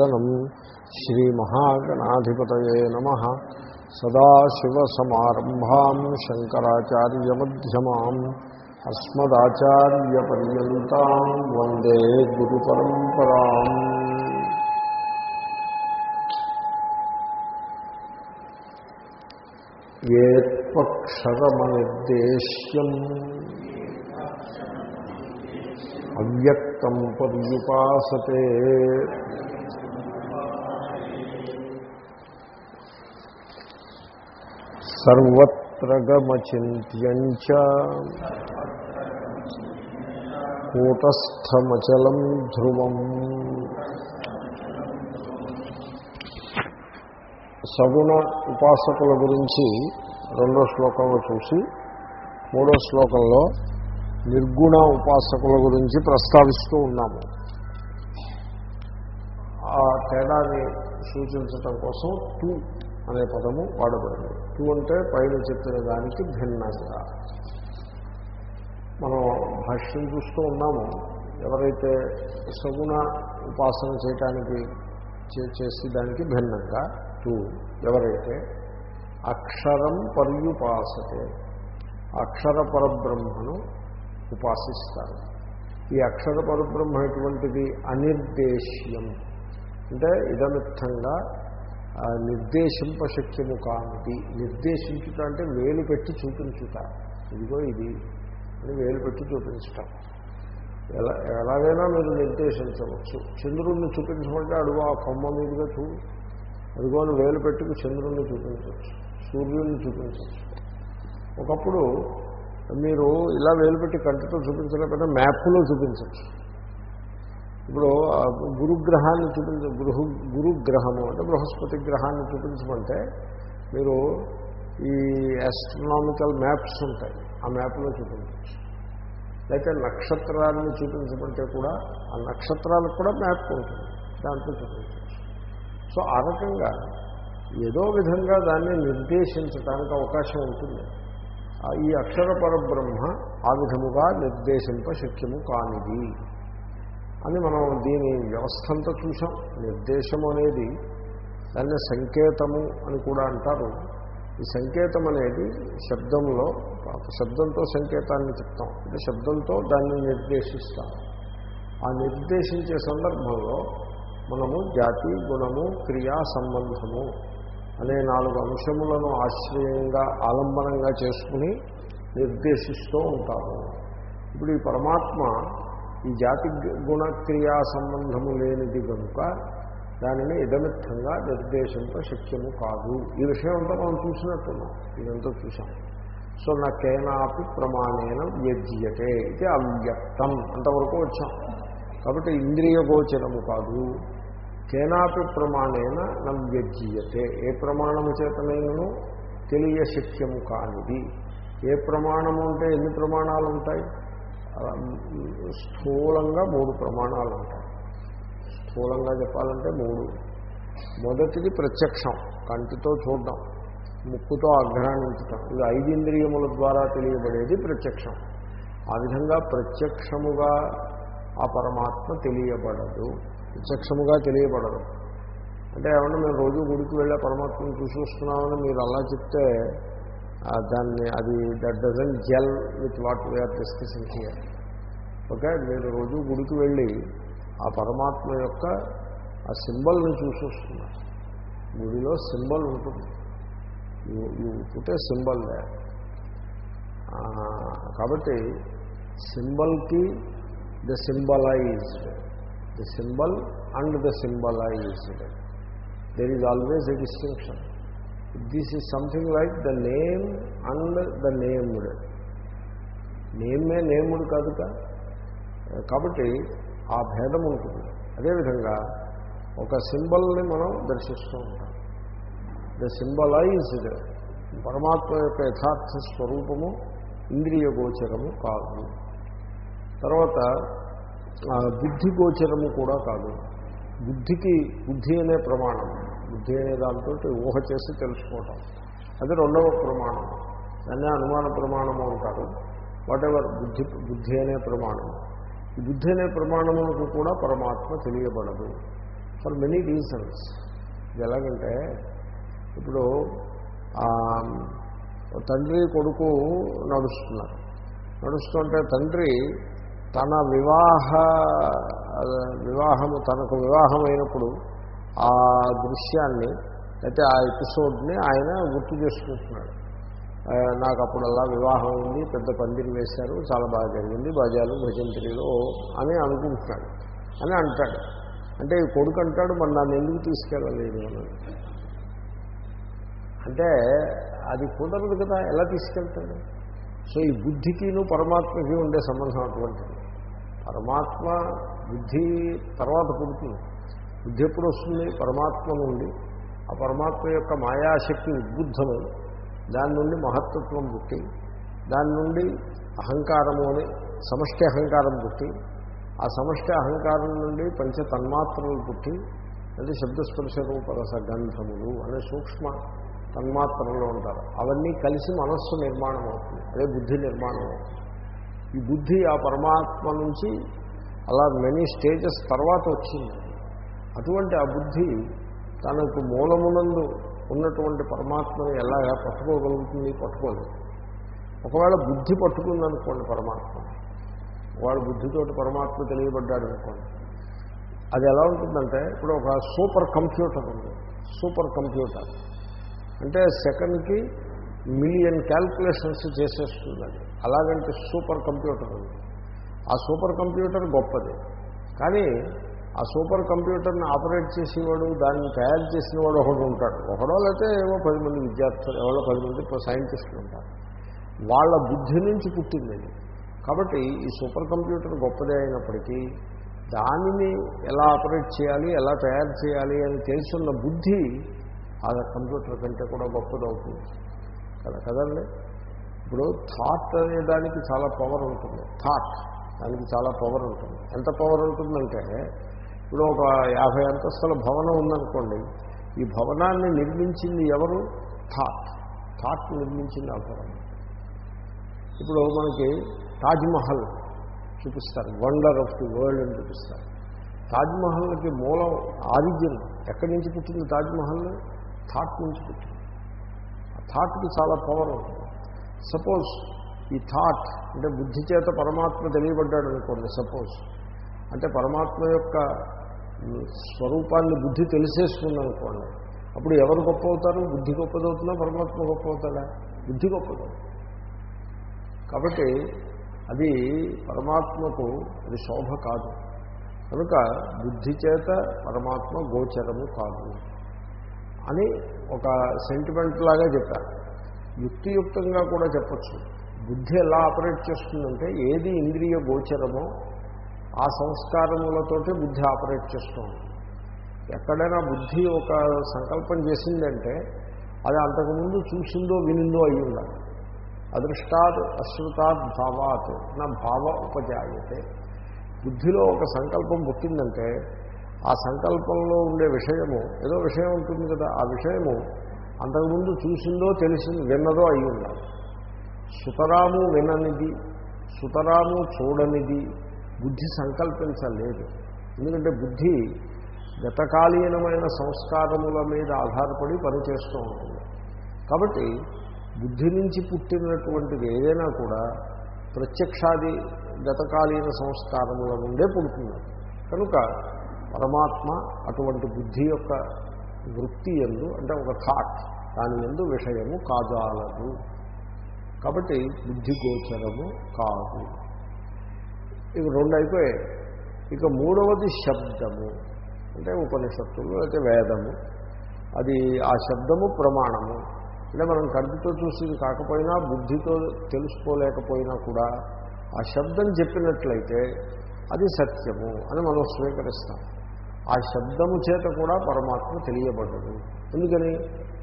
దనం శ్రీమహాగణాధిపతయే నమ. సదాశివసమారంభాం శంకరాచార్యమ్యమాం అస్మదాచార్యపర్యంతం వందే గురు పరంపరాం ఏత్పక్షరమనిర్దేశ్యం అవ్యక్తం పర్యుపాసతే సర్వత్ర కూటస్థమచలం ధ్రువం. సగుణ ఉపాసకుల గురించి రెండో శ్లోకంలో చూసి మూడో శ్లోకంలో నిర్గుణ ఉపాసకుల గురించి ప్రస్తావిస్తూ ఉన్నాము. ఆ తేడాన్ని సూచించటం కోసం తూ అనే పదము వాడబడింది. టూ అంటే పైన చెప్పిన దానికి భిన్నంగా మనం భాష్యం చూస్తూ ఉన్నాము ఎవరైతే సగుణ ఉపాసన చేయటానికి చేసి దానికి భిన్నంగా టూ ఎవరైతే అక్షరం పర్యుపాసతే అక్షర పరబ్రహ్మను ఉపాసిస్తారు. ఈ అక్షర పరబ్రహ్మ ఎటువంటిది? అనిర్దేశ్యం. అంటే ఇదమిత్తంగా నిర్దేశింపశక్యము కాంతి నిర్దేశించుట అంటే వేలు పెట్టి చూపించుట. ఇదిగో ఇది అని వేలు పెట్టి చూపించటం. ఎలా ఎలాగైనా మీరు నిర్దేశించవచ్చు. చంద్రుడిని చూపించమంటే అడుగు ఆ కొమ్మ మీదుగా చూ. అదిగోని వేలు పెట్టుకు చంద్రుడిని చూపించవచ్చు. సూర్యుడిని చూపించవచ్చు. ఒకప్పుడు మీరు ఇలా వేలు పెట్టి కంటితో చూపించలేకపోతే మ్యాప్లో చూపించవచ్చు. ఇప్పుడు గురుగ్రహాన్ని చూపించ గృహ గురుగ్రహము అంటే బృహస్పతి గ్రహాన్ని చూపించమంటే మీరు ఈ ఆస్ట్రనామికల్ మ్యాప్స్ ఉంటాయి ఆ మ్యాప్లో చూపించవచ్చు. లేకపోతే నక్షత్రాలను చూపించమంటే కూడా ఆ నక్షత్రాలకు కూడా మ్యాప్ ఉంటుంది దాంట్లో చూపించవచ్చు. సో ఆ రకంగా ఏదో విధంగా దాన్ని నిర్దేశించడానికి అవకాశం ఉంటుంది. ఈ అక్షర పరబ్రహ్మ ఆ విధముగా నిర్దేశింప శక్యము కానిది. అని మనం దీని వ్యవస్థ అంతా చూసాం నిర్దేశం అనేది దాన్ని సంకేతము అని కూడా అంటారు. ఈ సంకేతం అనేది శబ్దంలో శబ్దంతో సంకేతాన్ని చెప్తాం. అంటే శబ్దంతో దాన్ని నిర్దేశిస్తాం. ఆ నిర్దేశించే సందర్భంలో మనము జాతి గుణము క్రియా సంబంధము అనే నాలుగు అంశములను ఆశ్రయంగా ఆలంబనంగా చేసుకుని నిర్దేశిస్తూ ఉంటాము. ఇప్పుడు ఈ పరమాత్మ ఈ జాతి గుణక్రియా సంబంధము లేనిది కనుక దానిని ఇదమిత్తంగా నిర్దేశంతో శక్యము కాదు. ఈ విషయం అంతా మనం చూసినట్టున్నాం. ఇదంతా చూసాం సో నాకేనాపి ప్రమాణేన వ్యజ్యతే ఇది అవ్యక్తం అంతవరకు వచ్చాం. కాబట్టి ఇంద్రియ గోచరము కాదు. కేనాపి ప్రమాణేన నవ్యజ్యతే ఏ ప్రమాణము చేతనైనను తెలియశక్యము కానిది. ఏ ప్రమాణము అంటే ఎన్ని ప్రమాణాలు ఉంటాయి? స్థూలంగా మూడు ప్రమాణాలు ఉంటాయి. స్థూలంగా చెప్పాలంటే మూడు. మొదటిది ప్రత్యక్షం. కంటితో చూడడం. ముక్కుతో అఘ్రాణించటం ఇది ఐదింద్రియముల ద్వారా తెలియబడేది ప్రత్యక్షం. ఆ విధంగా ప్రత్యక్షముగా ఆ పరమాత్మ తెలియబడదు. ప్రత్యక్షముగా తెలియబడదు. అంటే ఏమన్నా మేము రోజు గుడికి వెళ్ళే పరమాత్మను చూసి వస్తున్నామని మీరు అలా చెప్తే దాన్ని అది that doesn't gel with what we're discussing here. Okay? మీరు రోజు గుడికి వెళ్ళి ఆ పరమాత్మ యొక్క ఆ సింబల్ని చూసొస్తున్నారు గుడిలో సింబల్ ఉంటుంది. యూ పుట్టే సింబల్ కాబట్టి సింబల్కి the symbolised the symbol and the symbolised. There is always a distinction this is something like the name and the named నేమే నేముడు కాదు కాబట్టి ఆ భేదం ఉంటుంది. అదేవిధంగా ఒక సింబల్ని మనం దర్శిస్తూ ఉంటాం. ద సింబలైజ్డ్ పరమాత్మ యొక్క యథార్థ స్వరూపము ఇంద్రియ గోచరము కాదు. తర్వాత బుద్ధి గోచరము కూడా కాదు. బుద్ధికి బుద్ధి అనే ప్రమాణం. బుద్ధి అనే దాంతో ఊహ చేసి తెలుసుకోవటం. అది రెండవ ప్రమాణం. దాన్నే అనుమాన ప్రమాణము అంటారు. వాటెవర్ బుద్ధి బుద్ధి అనే ప్రమాణం. ఈ బుద్ధి అనే ప్రమాణములకు కూడా పరమాత్మ తెలియబడదు. ఫర్ మెనీ రీజన్స్ ఇది ఎలాగంటే ఇప్పుడు తండ్రి కొడుకు నడుస్తున్నారు. నడుస్తుంటే తండ్రి తన వివాహ వివాహము తనకు వివాహం అయినప్పుడు ఆ దృశ్యాన్ని అయితే ఆ ఎపిసోడ్ని ఆయన గుర్తు చేసుకుంటున్నాడు. నాకు అప్పుడు అలా వివాహం ఉంది పెద్ద పందిరి వేశారు చాలా బాగా జరిగింది బజాలు భజంత్రిలో అని అనుకుంటున్నాడు అని అంటాడు. అంటే ఈ కొడుకు అంటాడు మరి నన్ను ఎందుకు తీసుకెళ్ళలేదు? అంటే అది కుదరదు కదా ఎలా తీసుకెళ్తాడు? సో ఈ బుద్ధికిను పరమాత్మకి ఉండే సంబంధం అటువంటిది. పరమాత్మ బుద్ధి తర్వాత పుడుతుంది. బుద్ధి ఎప్పుడు వస్తుంది? పరమాత్మ నుండి. ఆ పరమాత్మ యొక్క మాయాశక్తి ఉద్బుద్ధమై దాని నుండి మహత్తత్వం పుట్టి దాని నుండి అహంకారము అని సమష్టి అహంకారం పుట్టి ఆ సమష్టి అహంకారం నుండి పంచ తన్మాత్రలు పుట్టి అంటే శబ్దస్పర్శ రూపరస గంధములు అనే సూక్ష్మ తన్మాత్రలు ఉంటారు. అవన్నీ కలిసి మనస్సు నిర్మాణం అవుతుంది అదే బుద్ధి నిర్మాణం. అవుతుంది ఈ బుద్ధి ఆ పరమాత్మ నుంచి అలా మెనీ స్టేజెస్ తర్వాత వచ్చింది. అటువంటి ఆ బుద్ధి తనకు మూలమునందు ఉన్నటువంటి పరమాత్మని ఎలా పట్టుకోగలుగుతుంది? పట్టుకోలేదు. ఒకవేళ బుద్ధి పట్టుకుందనుకోండి పరమాత్మ. వాడు బుద్ధితోటి పరమాత్మ తెలియబడ్డాడు అనుకోండి అది ఎలా ఉంటుందంటే ఇప్పుడు ఒక సూపర్ కంప్యూటర్ ఉంది. Super computer. అంటే సెకండ్కి మిలియన్ క్యాల్కులేషన్స్ చేసేస్తుంది అది అలాగంటే సూపర్ కంప్యూటర్ ఉంది. ఆ సూపర్ కంప్యూటర్ గొప్పది. కానీ ఆ సూపర్ కంప్యూటర్ని ఆపరేట్ చేసేవాడు దాన్ని తయారు చేసిన వాడు ఒకడు ఉంటాడు. ఒకడో లేకపోతే ఏవో పది మంది విద్యార్థులు ఎవరో పది మంది సైంటిస్టులు ఉంటారు. వాళ్ళ బుద్ధి నుంచి పుట్టింది అది. కాబట్టి ఈ సూపర్ కంప్యూటర్ గొప్పదే అయినప్పటికీ దానిని ఎలా ఆపరేట్ చేయాలి ఎలా తయారు చేయాలి అని తెలుసున్న బుద్ధి ఆ కంప్యూటర్ కంటే కూడా గొప్పదవుతుంది. కదా కదండి? ఇప్పుడు థాట్ అనే దానికి చాలా పవర్ ఉంటుంది. థాట్ దానికి చాలా పవర్ ఉంటుంది. ఎంత పవర్ ఉంటుందంటే ఇప్పుడు ఒక యాభై అంతస్తుల భవనం ఉందనుకోండి ఈ భవనాన్ని నిర్మించింది ఎవరు? థాట్. థాట్ నిర్మించింది ఆ భవనం. ఇప్పుడు మనకి తాజ్మహల్ చూపిస్తారు వండర్ ఆఫ్ ది వరల్డ్ అని చూపిస్తారు. తాజ్మహల్కి మూలం ఆరిజిన్ ఎక్కడి నుంచి పుట్టింది తాజ్మహల్? థాట్ నుంచి పుట్టింది. ఆ థాట్కి చాలా పవర్ ఉంటుంది. సపోజ్ ఈ థాట్ అంటే బుద్ధి చేత పరమాత్మ తెలియబడ్డాడు అనుకోండి సపోజ్ అంటే పరమాత్మ యొక్క స్వరూపాన్ని బుద్ధి తెలిసేస్తుంది అనుకోండి అప్పుడు ఎవరు గొప్ప అవుతారు బుద్ధి గొప్పదవుతుందా? పరమాత్మ గొప్ప అవుతాడా బుద్ధి గొప్పదవుతుంది. కాబట్టి అది పరమాత్మకు అది శోభ కాదు. కనుక బుద్ధి చేత పరమాత్మ గోచరము కాదు అని ఒక సెంటిమెంట్ లాగా చెప్పారు యుక్తియుక్తంగా కూడా చెప్పచ్చు. బుద్ధి ఎలా ఆపరేట్ చేస్తుందంటే ఏది ఇంద్రియ గోచరమో ఆ సంస్కారములతోటే బుద్ధి ఆపరేట్ చేస్తూ ఎక్కడైనా బుద్ధి ఒక సంకల్పం చేసిందంటే అది అంతకుముందు చూసిందో వినిందో అయి ఉండాలి. అదృష్టాత్ అశ్రుతాత్ భావాత్ నా భావ ఉపజాయతే. బుద్ధిలో ఒక సంకల్పం పుట్టిందంటే ఆ సంకల్పంలో ఉండే విషయము ఏదో విషయం ఉంటుంది కదా ఆ విషయము అంతకుముందు చూసిందో తెలిసిందో విన్నదో అయి ఉండాలి. సుతరాము విననిది సుతరాము చూడనిది బుద్ధి సంకల్పించలేదు. ఎందుకంటే బుద్ధి గతకాలీనమైన సంస్కారముల మీద ఆధారపడి పనిచేస్తూ ఉంటుంది. కాబట్టి బుద్ధి నుంచి పుట్టినటువంటిది ఏదైనా కూడా ప్రత్యక్షాది గతకాలీన సంస్కారముల నుండే పుడుతుంది. కనుక పరమాత్మ అటువంటి బుద్ధి యొక్క వృత్తి ఎందు అంటే ఒక థాట్ దాని ఎందు విషయము కాజాలదు. కాబట్టి బుద్ధి గోచరము కాదు. ఇవి రెండు అయిపోయాయి. ఇక మూడవది శబ్దము. అంటే ఉపనిషత్తులు అయితే వేదము. అది ఆ శబ్దము ప్రమాణము. అంటే మనం కంటితో చూసింది కాకపోయినా బుద్ధితో తెలుసుకోలేకపోయినా కూడా ఆ శబ్దం చెప్పినట్లయితే అది సత్యము అని మనం స్వీకరిస్తాం. ఆ శబ్దము చేత కూడా పరమాత్మ తెలియబడదు ఎందుకని?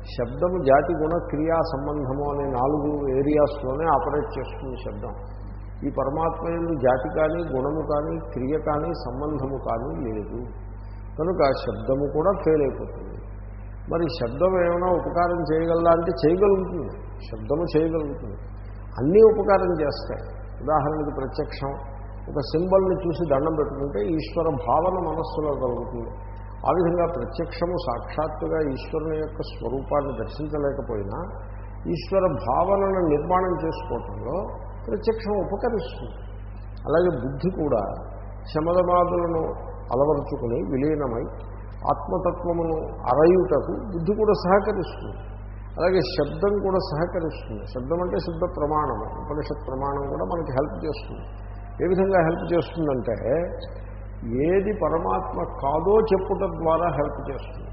శబ్దము జాతి గుణ క్రియా సంబంధము అనే నాలుగు ఏరియాస్లోనే ఆపరేట్ చేస్తుంది శబ్దం. ఈ పరమాత్మ ఎందు జాతి కానీ గుణము కానీ క్రియ కానీ సంబంధము కానీ లేదు. కనుక శబ్దము కూడా ఫెయిల్ అయిపోతుంది మరి శబ్దం ఏమైనా ఉపకారం చేయగలదా అంటే చేయగలుగుతుంది. శబ్దము చేయగలుగుతుంది. అన్నీ ఉపకారం చేస్తాయి. ఉదాహరణకి ప్రత్యక్షం. ఒక సింబల్ని చూసి దండం పెట్టుకుంటే ఈశ్వర భావన మనస్సులో కలుగుతుంది. ఆ విధంగా ప్రత్యక్షము సాక్షాత్తుగా ఈశ్వరుని యొక్క స్వరూపాన్ని దర్శించలేకపోయినా ఈశ్వర భావనను నిర్మాణం చేసుకోవటంలో ప్రత్యక్షం ఉపకరిస్తుంది. అలాగే బుద్ధి కూడా శమదమాదులను అలవరుచుకుని విలీనమై ఆత్మతత్వమును అరయుటకు బుద్ధి కూడా సహకరిస్తుంది. అలాగే శబ్దం కూడా సహకరిస్తుంది. శబ్దం అంటే శబ్ద ప్రమాణము ఉపనిషత్ ప్రమాణం కూడా మనకి హెల్ప్ చేస్తుంది. ఏ విధంగా హెల్ప్ చేస్తుందంటే ఏది పరమాత్మ కాదో చెప్పుట ద్వారా హెల్ప్ చేస్తుంది.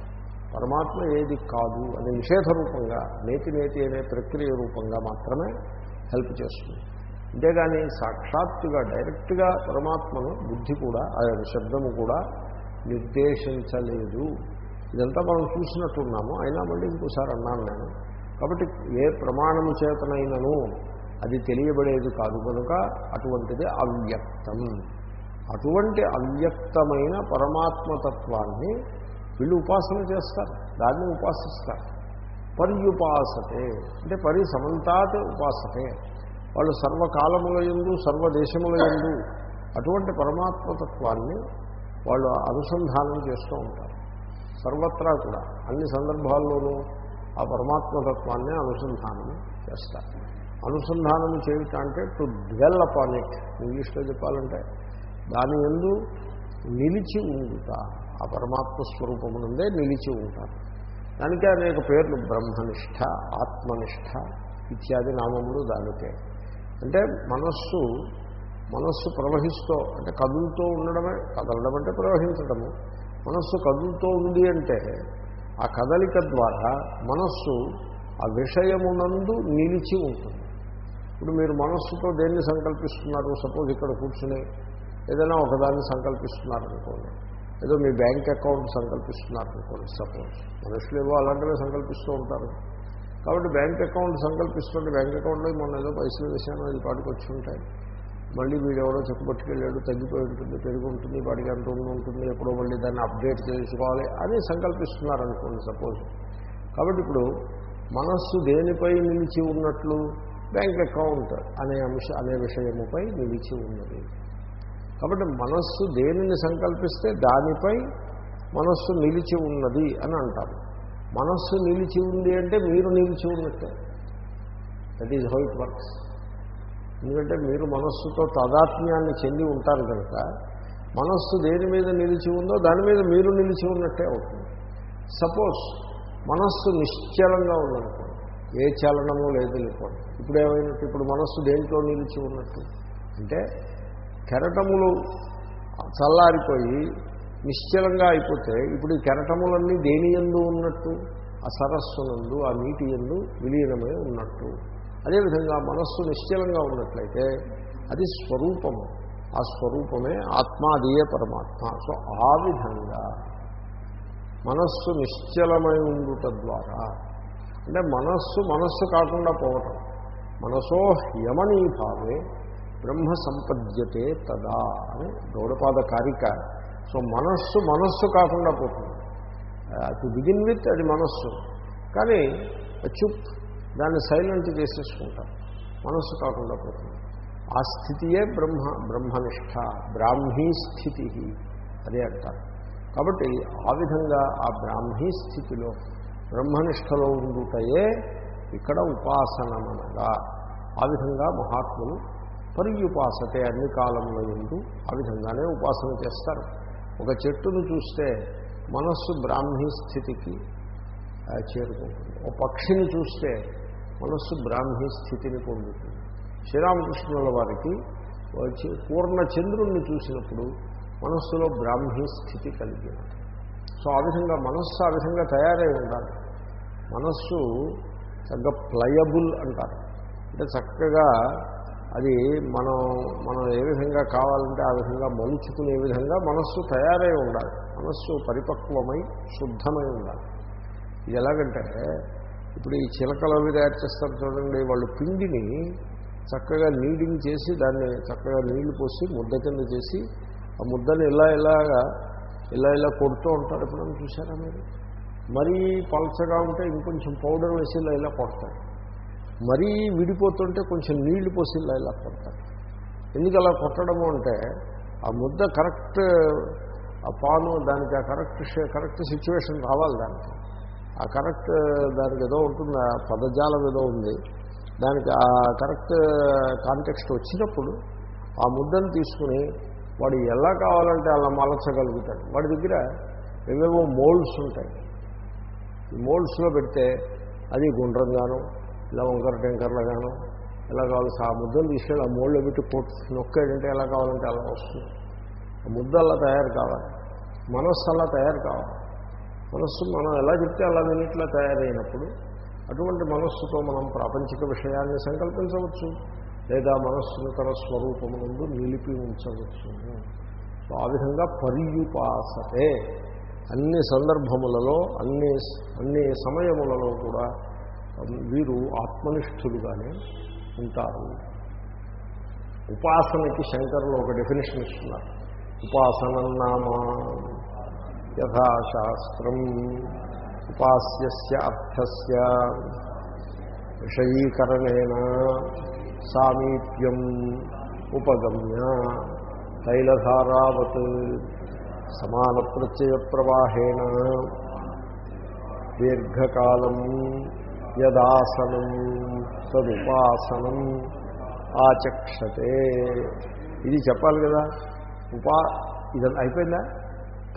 పరమాత్మ ఏది కాదు అనే నిషేధ రూపంగా నేతి నేతి అనే ప్రక్రియ రూపంగా మాత్రమే హెల్ప్ చేస్తుంది. అంతేగాని సాక్షాత్తుగా డైరెక్ట్గా పరమాత్మను బుద్ధి కూడా ఆ శబ్దము కూడా నిర్దేశించలేదు. ఇదంతా మనం చూసినట్టున్నాము. అయినా మళ్ళీ ఇంకోసారి అన్నాను నేను. కాబట్టి ఏ ప్రమాణము చేతనైనను అది తెలియబడేది కాదు కనుక అటువంటిది అవ్యక్తం. అటువంటి అవ్యక్తమైన పరమాత్మతత్వాన్ని వీళ్ళు ఉపాసన చేస్తారు. దాన్ని ఉపాసిస్తారు. పర్యుపాసతే. అంటే పరి సమంతాత్ ఉపాసతే. వాళ్ళు సర్వకాలముల ఎందు సర్వదేశముల ఎందు అటువంటి పరమాత్మతత్వాన్ని వాళ్ళు అనుసంధానం చేస్తూ ఉంటారు. సర్వత్రా కూడా అన్ని సందర్భాల్లోనూ ఆ పరమాత్మతత్వాన్ని అనుసంధానం చేస్తారు. అనుసంధానం చేయటం అంటే టు డ్వెల్ అపాన్ ఇట్ ఇంగ్లీష్లో చెప్పాలంటే దాని ఎందు నిలిచి ఉండుట ఆ పరమాత్మ స్వరూపము నుండే నిలిచి ఉంటారు. దానికే అనేక పేర్లు బ్రహ్మనిష్ట ఆత్మనిష్ట ఇత్యాది నామములు దానికే. అంటే మనస్సు మనస్సు ప్రవహిస్తూ అంటే కదులుతూ ఉండడమే కదలడం అంటే ప్రవహించడము. మనస్సు కదులుతూ ఉంది అంటే ఆ కదలిక ద్వారా మనస్సు ఆ విషయమునందు నిలిచి ఉంటుంది. ఇప్పుడు మీరు మనస్సుతో దేన్ని సంకల్పిస్తున్నారు? సపోజ్ ఇక్కడ కూర్చుని ఏదైనా ఒకదాన్ని సంకల్పిస్తున్నారనుకోండి ఏదో మీ బ్యాంక్ అకౌంట్ సంకల్పిస్తున్నారనుకోండి సపోజ్. మనుషులు ఏవో అలాంటివే సంకల్పిస్తూ ఉంటారు. కాబట్టి బ్యాంక్ అకౌంట్ సంకల్పిస్తుంటే బ్యాంక్ అకౌంట్లో మొన్న ఏదో పైసలు వేసాను అది పాటుకొచ్చి వచ్చి ఉంటాయి. మళ్ళీ వీడెవడో చెక్కు పట్టుకెళ్ళాడు తగ్గిపోయి ఉంటుంది పెరిగి ఉంటుంది వాడికి ఎంత ఉంటుంది ఎప్పుడో మళ్ళీ దాన్ని అప్డేట్ చేసుకోవాలి అని సంకల్పిస్తున్నారనుకోండి సపోజ్. కాబట్టి ఇప్పుడు మనస్సు దేనిపై నిలిచి ఉన్నట్లు బ్యాంక్ అకౌంట్ అనే అంశ అనే విషయముపై నిలిచి ఉన్నది. కాబట్టి మనస్సు దేనిని సంకల్పిస్తే దానిపై మనస్సు నిలిచి ఉన్నది అని అంటారు. మనస్సు నిలిచి ఉంది అంటే మీరు నిలిచి ఉన్నట్టే that is how it works ఎందుకంటే మీరు మనస్సుతో తాదాత్మ్యాన్ని చెంది ఉంటారు కనుక మనస్సు దేని మీద నిలిచి ఉందో దాని మీద మీరు నిలిచి ఉన్నట్టే అవుతుంది. సపోజ్ మనస్సు నిశ్చలంగా ఉందనుకోండి ఏ చలనము లేదు అనుకోండి ఇప్పుడు ఏమైనట్టు? ఇప్పుడు మనస్సు దేంట్లో నిలిచి ఉన్నట్టు? అంటే కెరటములు చల్లారిపోయి నిశ్చలంగా అయిపోతే ఇప్పుడు ఈ కెరటములన్నీ దేని ఎందు ఉన్నట్టు? ఆ సరస్సునందు ఆ నీటి ఎందు విలీనమై ఉన్నట్టు. అదేవిధంగా మనస్సు నిశ్చలంగా ఉన్నట్లయితే అది స్వరూపము. ఆ స్వరూపమే ఆత్మాదీయ పరమాత్మ. సో ఆ విధంగా మనస్సు నిశ్చలమై ఉండుట ద్వారా అంటే మనస్సు మనస్సు కాకుండా పోవటం. మనసో యమనీభావే బ్రహ్మ సంపద్యతే తదా అని గౌడపాద కారిక సో మనస్సు మనస్సు కాకుండా పోతుంది. టు బిగిన్ విత్ అది మనస్సు. కానీ చుప్ దాన్ని సైలెంట్ చేసేసుకుంటారు మనస్సు కాకుండా పోతుంది. ఆ స్థితియే బ్రహ్మ బ్రహ్మనిష్ట బ్రాహ్మీ స్థితి. అదే అంటారు. కాబట్టి ఆ విధంగా ఆ బ్రాహ్మీ స్థితిలో బ్రహ్మనిష్టలో ఉండుటయే ఇక్కడ ఉపాసనమనగా. ఆ విధంగా మహాత్ములు పర్యుపాసతే అన్ని కాలంలో ఎందు ఆ విధంగానే ఉపాసన చేస్తారు. ఒక చెట్టును చూస్తే మనస్సు బ్రాహ్మీ స్థితికి చేరుకుంటుంది. ఒక పక్షిని చూస్తే మనస్సు బ్రాహ్మీ స్థితిని పొందుతుంది. శ్రీరామకృష్ణుల వారికి పూర్ణ చంద్రుణ్ణి చూసినప్పుడు మనస్సులో బ్రాహ్మీ స్థితి కలిగినది. సో ఆ విధంగా మనస్సు ఆ విధంగా తయారై ఉండాలి. మనస్సు చక్కగా ప్లయబుల్ అంటారు. అంటే చక్కగా అది మనం మనం ఏ విధంగా కావాలంటే ఆ విధంగా మలుచుకునే విధంగా మనస్సు తయారై ఉండాలి. మనస్సు పరిపక్వమై శుద్ధమై ఉండాలి. ఇది ఎలాగంటే ఇప్పుడు ఈ చిలకలు అవి తయారు చేస్తారు చూడండి వాళ్ళు పిండిని చక్కగా నీడింగ్ చేసి దాన్ని చక్కగా నీళ్ళు పోసి ముద్ద కింద చేసి ఆ ముద్దని ఇలా ఇలాగా ఇలా ఇలా కొడుతూ ఉంటారు. ఎప్పుడైనా చూసారా మీరు? మరీ పలచగా ఉంటే ఇంకొంచెం పౌడర్ వేసి ఇలా ఇలా కొడతారు. మరీ విడిపోతుంటే కొంచెం నీళ్ళు పోసి ఇలా ఇలా కొడతారు. ఎందుకు అలా కొట్టడము అంటే ఆ ముద్ద కరెక్ట్ ఆ పాను దానికి ఆ కరెక్ట్ కరెక్ట్ సిచ్యువేషన్ రావాలి దానికి. ఆ కరెక్ట్ దానికి ఏదో ఉంటుంది ఆ పదజాలం ఏదో ఉంది. దానికి ఆ కరెక్ట్ కాంటెక్స్ట్ వచ్చినప్పుడు ఆ ముద్దను తీసుకుని వాడు ఎలా కావాలంటే అలా మలచగలుగుతాడు. వాడి దగ్గర ఏవేవో మోల్డ్స్ ఉంటాయి. ఈ మోల్డ్స్లో పెడితే అది గుండ్రంగాను ఇలా వంకర టెంకర్లుగాను ఎలా కావాలి ఆ ముద్దలు తీసుకెళ్ళి ఆ మోళ్ళలో పెట్టి కొట్టు నొక్కాడంటే ఎలా కావాలంటే అలా వస్తుంది. ఆ ముద్ద అలా తయారు కావాలి మనస్సు అలా తయారు కావాలి. మనస్సు మనం ఎలా చెప్తే అలా వినిట్లా తయారైనప్పుడు అటువంటి మనస్సుతో మనం ప్రాపంచిక విషయాన్ని సంకల్పించవచ్చు. లేదా మనస్సును తన స్వరూపమునందు నిలిపి ఉంచవచ్చు. సో ఆ విధంగా పర్యుపాసతే. అన్ని సందర్భములలో అన్ని అన్ని సమయములలో కూడా వీరు ఆత్మనిష్ఠులుగానే ఉంటారు. ఉపాసనకి శంకరులు ఒక డెఫినేషన్ ఇస్తున్నారు. ఉపాసన నామా యథాశాస్త్రం ఉపాస్య అర్థస్య విషయీకరణేన సామీప్యం ఉపగమ్య తైలధారావత్ సమాన ప్రత్యయ ప్రవాహేణ దీర్ఘకాలం యదాసనం తదుపాసనం ఆచక్షతే. ఇది చెప్పాలి కదా. ఉపా ఇదంతా అయిపోయిందా?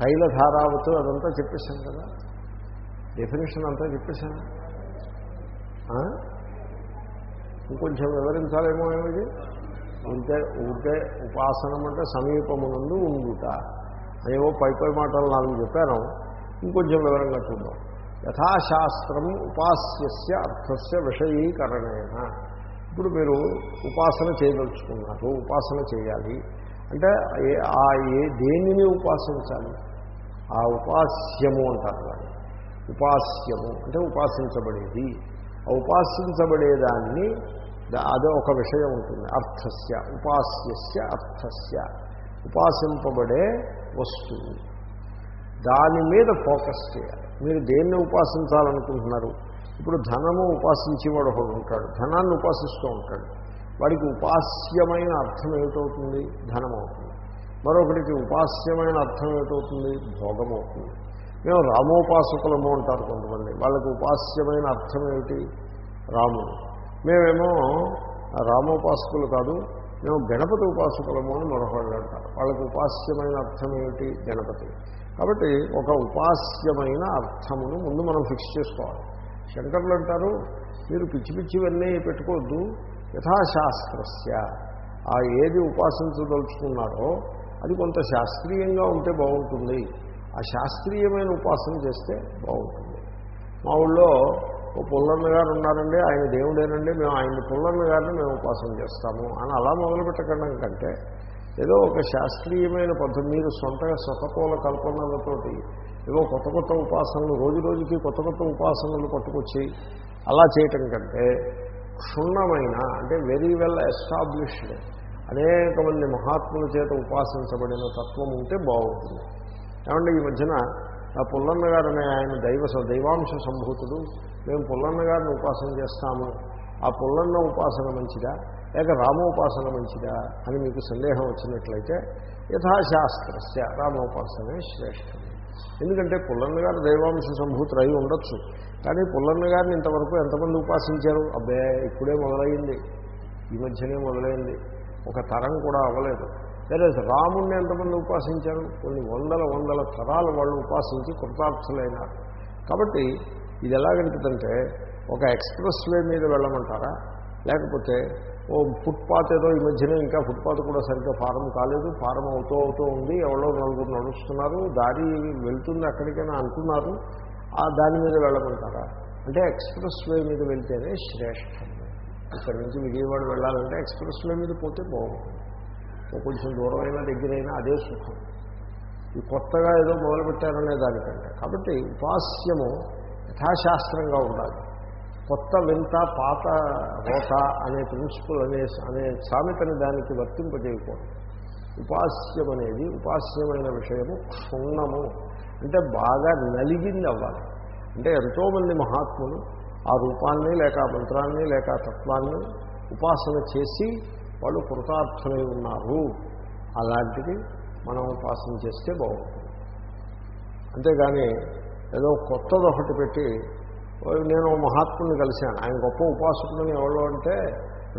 తైలధారావత్ అదంతా చెప్పేశాను కదా. డెఫినేషన్ అంతా చెప్పేశాను ఇంకొంచెం వివరించాలేమో ఏమిటి? ఉంటే ఉంటే ఉపాసనం అంటే సమీపమునందు ఉండుట. అనేవో పై పై మాటలు నాలుగు చెప్పాను. ఇంకొంచెం వివరంగా చూద్దాం. యథాశాస్త్రం ఉపాస్యస్య అర్థస్య విషయీకరణేన. ఇప్పుడు మీరు ఉపాసన చేయదలుచుకున్నారు ఉపాసన చేయాలి. అంటే ఆ ఏ దేనిని ఉపాసించాలి? ఆ ఉపాస్యము అంటారు దాన్ని. ఉపాస్యము అంటే ఉపాసించబడేది. ఆ ఉపాసించబడేదాన్ని అదే ఒక విషయం ఉంటుంది అర్థస్య ఉపాస్యస్య అర్థస్య. ఉపాసింపబడే వస్తువు. దాని మీద ఫోకస్ చేయాలి. మీరు దేన్ని ఉపాసించాలనుకుంటున్నారు? ఇప్పుడు ధనము ఉపాసించేవాడు ఒకడు ఉంటాడు. ధనాన్ని ఉపాసిస్తూ ఉంటాడు. వాడికి ఉపాస్యమైన అర్థం ఏమిటవుతుంది? ధనం అవుతుంది మరొకటికి ఉపాస్యమైన అర్థం ఏమిటవుతుంది? భోగం అవుతుంది మేము రామోపాసకులము అంటారు కొంతమంది. వాళ్ళకి ఉపాస్యమైన అర్థం ఏమిటి? రాముడు. మేమేమో రామోపాసకులు కాదు మేము గణపతి ఉపాసకులము అని మరొకళ్ళు అంటారు. వాళ్ళకి ఉపాస్యమైన అర్థం ఏమిటి? గణపతి. కాబట్టి ఒక ఉపాస్యమైన అర్థమును ముందు మనం ఫిక్స్ చేసుకోవాలి. శంకర్లు అంటారు మీరు పిచ్చి పిచ్చివన్నీ పెట్టుకోవద్దు. యథాశాస్త్రస్య. ఆ ఏది ఉపాసించదలుచుకున్నారో అది కొంత శాస్త్రీయంగా ఉంటే బాగుంటుంది. ఆ శాస్త్రీయమైన ఉపాసన చేస్తే బాగుంటుంది. మా ఊళ్ళో ఓ పుల్లన్న గారు ఉన్నారండి ఆయన దేవుడేనండి మేము ఆయన పుల్లన్న గారిని మేము ఉపాసన చేస్తాము అని అలా మొదలు కంటే ఏదో ఒక శాస్త్రీయమైన పద్ధతి. మీరు సొంతగా సొతపోల కల్పనలతోటి ఏదో కొత్త కొత్త ఉపాసనలు రోజు రోజుకి కొత్త కొత్త ఉపాసనలు పట్టుకొచ్చి అలా చేయటం కంటే క్షుణ్ణమైన అంటే వెరీ వెల్ ఎస్టాబ్లిష్డ్ అనేక మంది మహాత్ముల చేత ఉపాసించబడిన తత్వం ఉంటే బాగుంటుంది. ఏమంటే ఈ మధ్యన ఆ పుల్లన్న గారు అనే ఆయన దైవ దైవాంశ సంభూతుడు. మేము పుల్లన్న గారిని ఉపాసన చేస్తాము. ఆ పుల్లన్న ఉపాసన మంచిదా? లేక రామోపాసన మంచిదా? అని మీకు సందేహం వచ్చినట్లయితే యథాశాస్త్రస్య రామోపాసనే శ్రేష్టం. ఎందుకంటే పుల్లన్న గారు దైవాంశ సంభూతులు అయి ఉండొచ్చు. కానీ పుల్లన్న గారిని ఇంతవరకు ఎంతమంది ఉపాసించారు? అబ్బే ఇప్పుడే మొదలైంది. ఈ మధ్యనే మొదలైంది. ఒక తరం కూడా అవ్వలేదు. సరే రాముణ్ణి ఎంతమంది ఉపాసించారు? కొన్ని వందల వందల తరాల వాళ్ళు ఉపాసించి కృతార్థులైనారు కాబట్టి ఇది ఎలాగంటుందంటే ఒక ఎక్స్ప్రెస్ వే మీద వెళ్ళమంటారా? లేకపోతే ఓ ఫుట్పాత్ ఏదో ఈ మధ్యనే ఇంకా ఫుట్పాత్ కూడా సరిగ్గా ఫారం కాలేదు ఫారం అవుతూ అవుతూ ఉంది ఎవరో నలుగురు నడుస్తున్నారు దారి వెళ్తుంది అక్కడికైనా అంటున్నారు ఆ దాని మీద వెళ్ళమంటారా? అంటే ఎక్స్ప్రెస్ వే మీద వెళ్తేనే శ్రేష్టం. ఇక్కడి నుంచి విజయవాడ వెళ్ళాలంటే ఎక్స్ప్రెస్ వే మీద పోతే బాగుంటుంది. కొంచెం దూరమైనా దగ్గరైనా అదే సుఖం. ఈ కొత్తగా ఏదో మొదలుపెట్టారనే దానికంటే. కాబట్టి ఉపాస్యము యథాశాస్త్రంగా ఉండాలి. కొత్త వింత పాత రోత అనే ప్రిన్సిపల్ అనే అనే సామెతని దానికి వర్తింపజేయకూడదు. ఉపాస్యం అనేది ఉపాస్యమైన విషయము క్షుణ్ణము. అంటే బాగా నలిగింది అవ్వాలి అంటే ఎంతోమంది మహాత్ములు ఆ రూపాన్ని లేక మంత్రాన్ని లేక తత్వాన్ని ఉపాసన చేసి వాళ్ళు కృతార్థులై ఉన్నారు. అలాంటిది మనం ఉపాసన చేస్తే బాగుంటుంది. అంతేగాని ఏదో కొత్తది ఒకటి పెట్టి నేను మహాత్ముని కలిశాను. ఆయన గొప్ప ఉపాసకుడు ఎవరు అంటే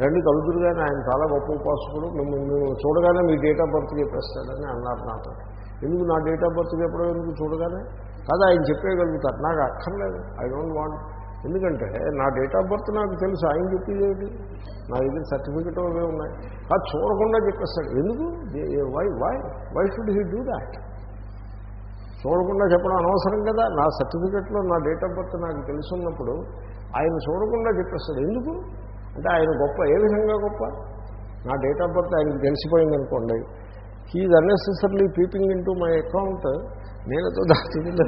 రెండు కలుగురు కానీ ఆయన చాలా గొప్ప ఉపాసకుడు. మిమ్మల్ని మేము చూడగానే మీ డేట్ ఆఫ్ బర్త్ చెప్పేస్తాడని అన్నారు నాతో. ఎందుకు నా డేట్ ఆఫ్ బర్త్ చెప్పడం ఎందుకు చూడగానే? కాదు ఆయన చెప్పేయగలుగుతారు. నాకు అక్కర్లేదు. ఐ డోంట్ వాంట్ ఎందుకంటే నా డేట్ ఆఫ్ బర్త్ నాకు తెలుసు ఆయన చెప్పేది ఏంటి నా దగ్గర సర్టిఫికెట్ అవే ఉన్నాయి. అది చూడకుండా చెప్పేస్తాడు. ఎందుకు? Why why why should he do that చూడకుండా చెప్పడం అనవసరం కదా. నా సర్టిఫికెట్లో నా డేట్ ఆఫ్ బర్త్ నాకు తెలుసున్నప్పుడు ఆయన చూడకుండా చెప్పేస్తాడు. ఎందుకు? అంటే ఆయన గొప్ప ఏ విధంగా గొప్ప? నా డేట్ ఆఫ్ బర్త్ ఆయనకు తెలిసిపోయింది అనుకోండి he's unnecessarily peeping in my account నేనతో దాచుకుంటే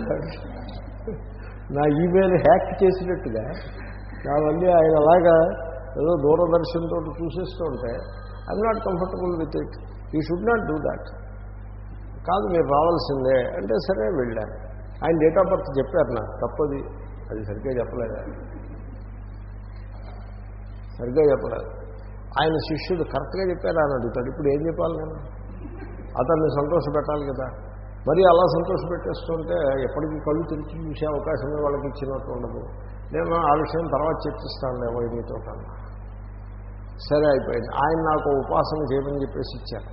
నా ఈమెయిల్ హ్యాక్ చేసినట్టుగా నా మళ్ళీ ఆయన అలాగా ఏదో దూరదర్శన్తో చూసేస్తుంటే I'm not comfortable with it you should not do that కాదు మీరు రావాల్సిందే. అంటే సరే వెళ్ళాను ఆయన డేట్ ఆఫ్ బర్త్ చెప్పారు నాకు. తప్పది. అది సరిగ్గా చెప్పలేదు? సరిగ్గా చెప్పలేదు. ఆయన శిష్యుడు కరెక్ట్గా చెప్పారు? అని అడుగుతాడు. ఇప్పుడు ఏం చెప్పాలి నేను? అతన్ని సంతోషపెట్టాలి కదా. మరి అలా సంతోషపెట్టేస్తుంటే ఎప్పటికీ కళ్ళు తెరిచి చూసే అవకాశమే వాళ్ళకి ఇచ్చినట్టు ఉండదు. నేను ఆ విషయం తర్వాత చర్చిస్తానులేమో మీతో కన్నా సరే అయిపోయింది. ఆయన నాకు ఉపాసన చేయమని చెప్పేసి ఇచ్చారు.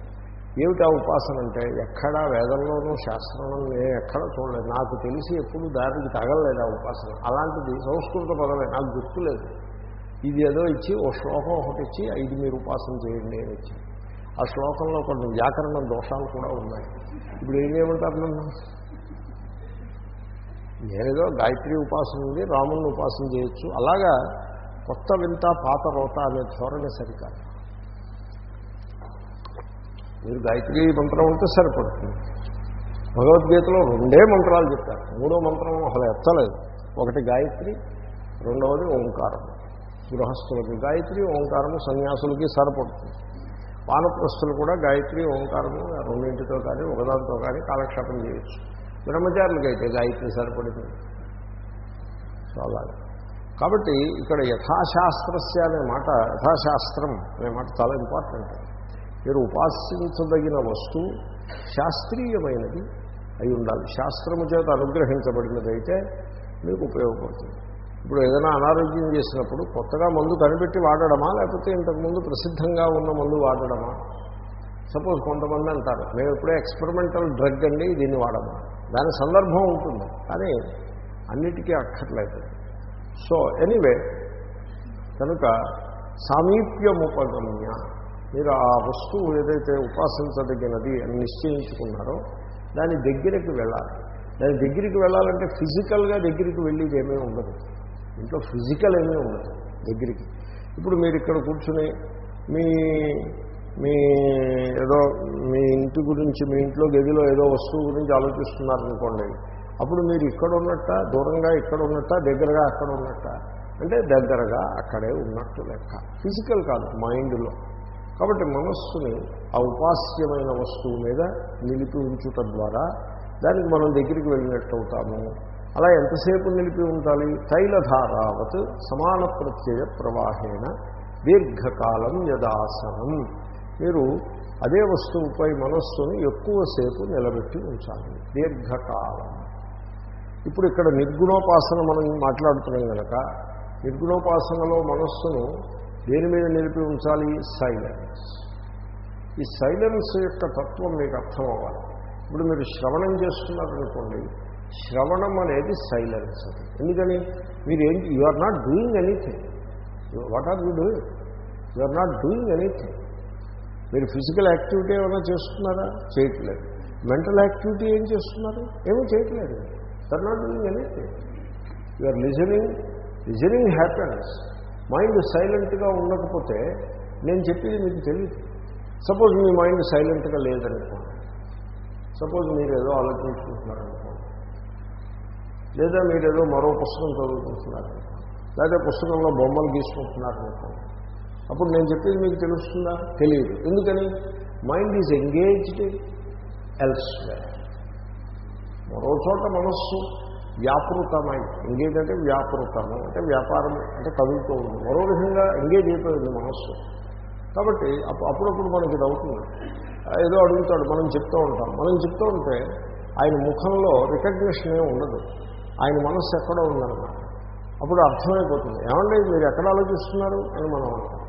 ఏమిటి ఆ ఉపాసన అంటే ఎక్కడా వేదంలోనూ శాస్త్రంలో నేను ఎక్కడా చూడలేదు. నాకు తెలిసి ఎప్పుడు దానికి తగలలేదు ఆ ఉపాసన. అలాంటిది సంస్కృత పదమే. నాకు గుర్తులేదు ఇది ఏదో ఇచ్చి ఓ శ్లోకం ఒకటి ఇచ్చి ఇది మీరు ఉపాసన చేయండి అని ఇచ్చి ఆ శ్లోకంలో కొన్ని వ్యాకరణ దోషాలు కూడా ఉన్నాయి. ఇప్పుడు ఏం చేయమంటారు నన్ను? నేనేదో గాయత్రి ఉపాసన ఉంది రాముని ఉపాసన చేయొచ్చు. అలాగా కొత్త వింత పాత రోత అనే ధోరణి సరికాదు. మీరు గాయత్రి మంత్రం ఉంటే సరిపడుతుంది. భగవద్గీతలో రెండే మంత్రాలు చెప్పారు. మూడో మంత్రం అసలు ఎత్తలేదు. ఒకటి గాయత్రి రెండవది ఓంకారం. గృహస్థులకి గాయత్రి ఓంకారము సన్యాసులకి సరిపడుతుంది. వానప్రస్థులు కూడా గాయత్రి ఓంకారము రెండింటితో కానీ ఒకదానితో కానీ కాలక్షేపం చేయొచ్చు. బ్రహ్మచారులకి అయితే గాయత్రి సరిపడింది. సో అలాగే. కాబట్టి ఇక్కడ యథాశాస్త్రస్య అనే మాట యథాశాస్త్రం అనే మాట చాలా ఇంపార్టెంట్. మీరు ఉపాసించదగిన వస్తువు శాస్త్రీయమైనది అయి ఉండాలి. శాస్త్రము చేత అనుగ్రహించబడినదైతే మీకు ఉపయోగపడుతుంది. ఇప్పుడు ఏదైనా అనారోగ్యం చేసినప్పుడు కొత్తగా మందు కనిపెట్టి వాడడమా? లేకపోతే ఇంతకుముందు ప్రసిద్ధంగా ఉన్న మందు వాడడమా? సపోజ్ కొంతమంది అంటారు మేము ఇప్పుడే ఎక్స్పెరిమెంటల్ డ్రగ్ అండి దీన్ని వాడమా దాని సందర్భం ఉంటుంది కానీ అన్నిటికీ అక్కర్లేదు. సో ఎనీవే కనుక సామీప్యముపగమ్య మీరు ఆ వస్తువు ఏదైతే ఉపాసించదగినది అని నిశ్చయించుకున్నారో దాని దగ్గరికి వెళ్ళాలి. దాని దగ్గరికి వెళ్ళాలంటే ఫిజికల్గా దగ్గరికి వెళ్ళేది ఏమీ ఉండదు. ఇంట్లో ఫిజికల్ ఏమీ ఉండదు దగ్గరికి. ఇప్పుడు మీరు ఇక్కడ కూర్చుని మీ మీ ఏదో మీ ఇంటి గురించి మీ ఇంట్లో గదిలో ఏదో వస్తువు గురించి ఆలోచిస్తున్నారనుకోండి అప్పుడు మీరు ఇక్కడ ఉన్నట్ట దూరంగా ఇక్కడ ఉన్నట్ట దగ్గరగా అక్కడ ఉన్నట్ట అంటే దగ్గరగా అక్కడే ఉన్నట్టు లెక్క. ఫిజికల్ కాదు మైండ్లో. కాబట్టి మనస్సుని ఆ ఉపాస్యమైన వస్తువు మీద నిలిపి ఉంచుట ద్వారా దానికి మనం దగ్గరికి వెళ్ళినట్టు అవుతాము. అలా ఎంతసేపు నిలిపి ఉండాలి తైలధారావత్ సమాన ప్రత్యయ ప్రవాహేణ దీర్ఘకాలం యదాసనం. మీరు అదే వస్తువుపై మనస్సును ఎక్కువసేపు నిలబెట్టి ఉంచాలి. దీర్ఘకాలం. ఇప్పుడు ఇక్కడ నిర్గుణోపాసన మనం మాట్లాడుతున్నాం కనుక నిర్గుణోపాసనలో మనస్సును దేని మీద నిలిపి ఉంచాలి? సైలెన్స్. ఈ సైలెన్స్ యొక్క తత్వం మీకు అర్థం అవ్వాలి ఇప్పుడు మీరు శ్రవణం చేస్తున్నారనుకోండి శ్రవణం అనేది సైలెన్స్ ఎందుకని? మీరు ఏం you are not doing anything what are you doing you are not doing anything మీరు ఫిజికల్ యాక్టివిటీ ఏమైనా చేస్తున్నారా? చేయట్లేదు. మెంటల్ యాక్టివిటీ ఏం చేస్తున్నారు? ఏమీ చేయట్లేదు. Are not doing anything you are listening listening happens mind సైలెంట్గా ఉండకపోతే నేను చెప్పేది మీకు తెలియదు సపోజ్ మీ మైండ్ సైలెంట్గా లేదనుకోండి. సపోజ్ మీరు ఏదో ఆలోచించుకుంటున్నారు లేదా మీరు ఏదో మరో పుస్తకం చదువుకుంటున్నారు. లేదా పుస్తకంలో బొమ్మలు గీసుకుంటున్నారు అప్పుడు నేను చెప్పేది మీకు తెలుస్తుందా? తెలియదు. ఎందుకని? మైండ్ ఈజ్ ఎంగేజ్డ్ ఎల్స్వేర్ మరో చోట మనస్సు వ్యాపృతమై ఎంగేజ్ అంటే వ్యాపృతము అంటే వ్యాపారం అంటే కదులుతూ ఉంది. మరో విధంగా ఎంగేజ్ అయిపోయింది మనస్సు. కాబట్టి అప్పుడప్పుడు మనకి ఇది అవుతుంది ఏదో అడుగుతాడు మనం చెప్తూ ఉంటాం. మనం చెప్తూ ఉంటే ఆయన ముఖంలో రికగ్నిషన్ ఏమి ఉండదు. ఆయన మనస్సు ఎక్కడో ఉందన్నమాట. అప్పుడు అర్థమైపోతుంది. ఏమంటే మీరు ఎక్కడ ఆలోచిస్తున్నారు అని మనం అంటాం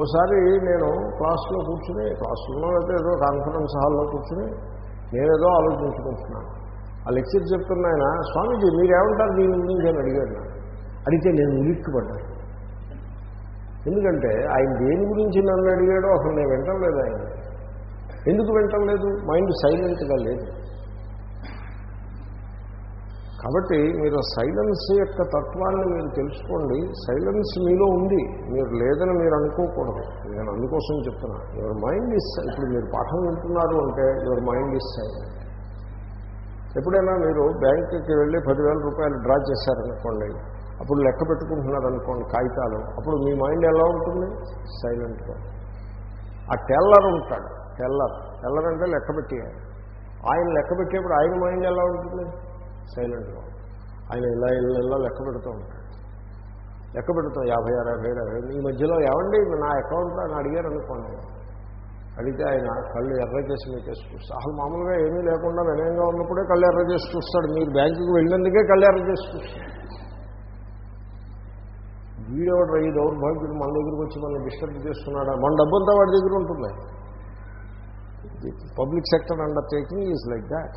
ఓసారి నేను క్లాస్లో కూర్చుని క్లాసులో అయితే ఏదో కాన్ఫరెన్స్ హాల్లో కూర్చుని నేనేదో ఆలోచించుకుంటున్నాను. ఆ లెక్చర్ చెప్తున్న ఆయన స్వామీజీ మీరేమంటారు దీని గురించి? అని అడిగాడు అడిగితే నేను ఉలిక్కిపడ్డాను. ఎందుకంటే ఆయన దేని గురించి నన్ను అడిగాడో అసలు నేను వింటలేదు ఆయన. ఎందుకు వింటం లేదు మైండ్ సైలెంట్గా లేదు. కాబట్టి మీరు సైలెన్స్ యొక్క తత్వాన్ని మీరు తెలుసుకోండి. సైలెన్స్ మీలో ఉంది. మీరు లేదని మీరు అనుకోకూడదు. నేను అందుకోసం చెప్తున్నా. యువర్ మైండ్ ఇస్ ఇప్పుడు మీరు పాఠం వింటున్నారు అంటే యువర్ మైండ్ ఇస్ సైలెంట్ ఎప్పుడైనా మీరు బ్యాంకుకి వెళ్ళి పదివేల రూపాయలు డ్రా చేశారనుకోండి అప్పుడు లెక్క పెట్టుకుంటున్నారు అనుకోండి కాగితాలు అప్పుడు మీ మైండ్ ఎలా ఉంటుంది? సైలెంట్గా ఆ టెల్లర్ ఉంటాడు. టెల్లర్ టెల్లర్ అంటే లెక్క పెట్టేయాలి. ఆయన లెక్క పెట్టేప్పుడు ఆయన మైండ్ ఎలా ఉంటుంది? సైలెంట్గా ఆయన ఇలా ఇలా ఇలా లెక్క పెడుతూ ఉంటాడు. లెక్క పెడుతాం యాభై ఆరు యాభై ఏడు యాభై ఈ మధ్యలో ఏమండి? నా అకౌంట్లో అని అడిగారు అనుకోండి. అడిగితే ఆయన కళ్ళు ఎర్ర చేసి మీకేసి చూస్తాడు అసలు మామూలుగా ఏమీ లేకుండా వినయంగా ఉన్నప్పుడే కళ్ళు ఎర్ర చేసి చూస్తాడు. మీరు బ్యాంకుకి వెళ్ళినందుకే కళ్ళు ఎర్ర చేసి చూస్తాడు. వీడెవడు ఈ దౌర్భాగ్యుడు? మన దగ్గరికి వచ్చి మనల్ని డిస్టర్బ్ చేస్తున్నాడా? మన డబ్బంతా వాడి దగ్గర ఉంటుంది public sector undertaking is like that.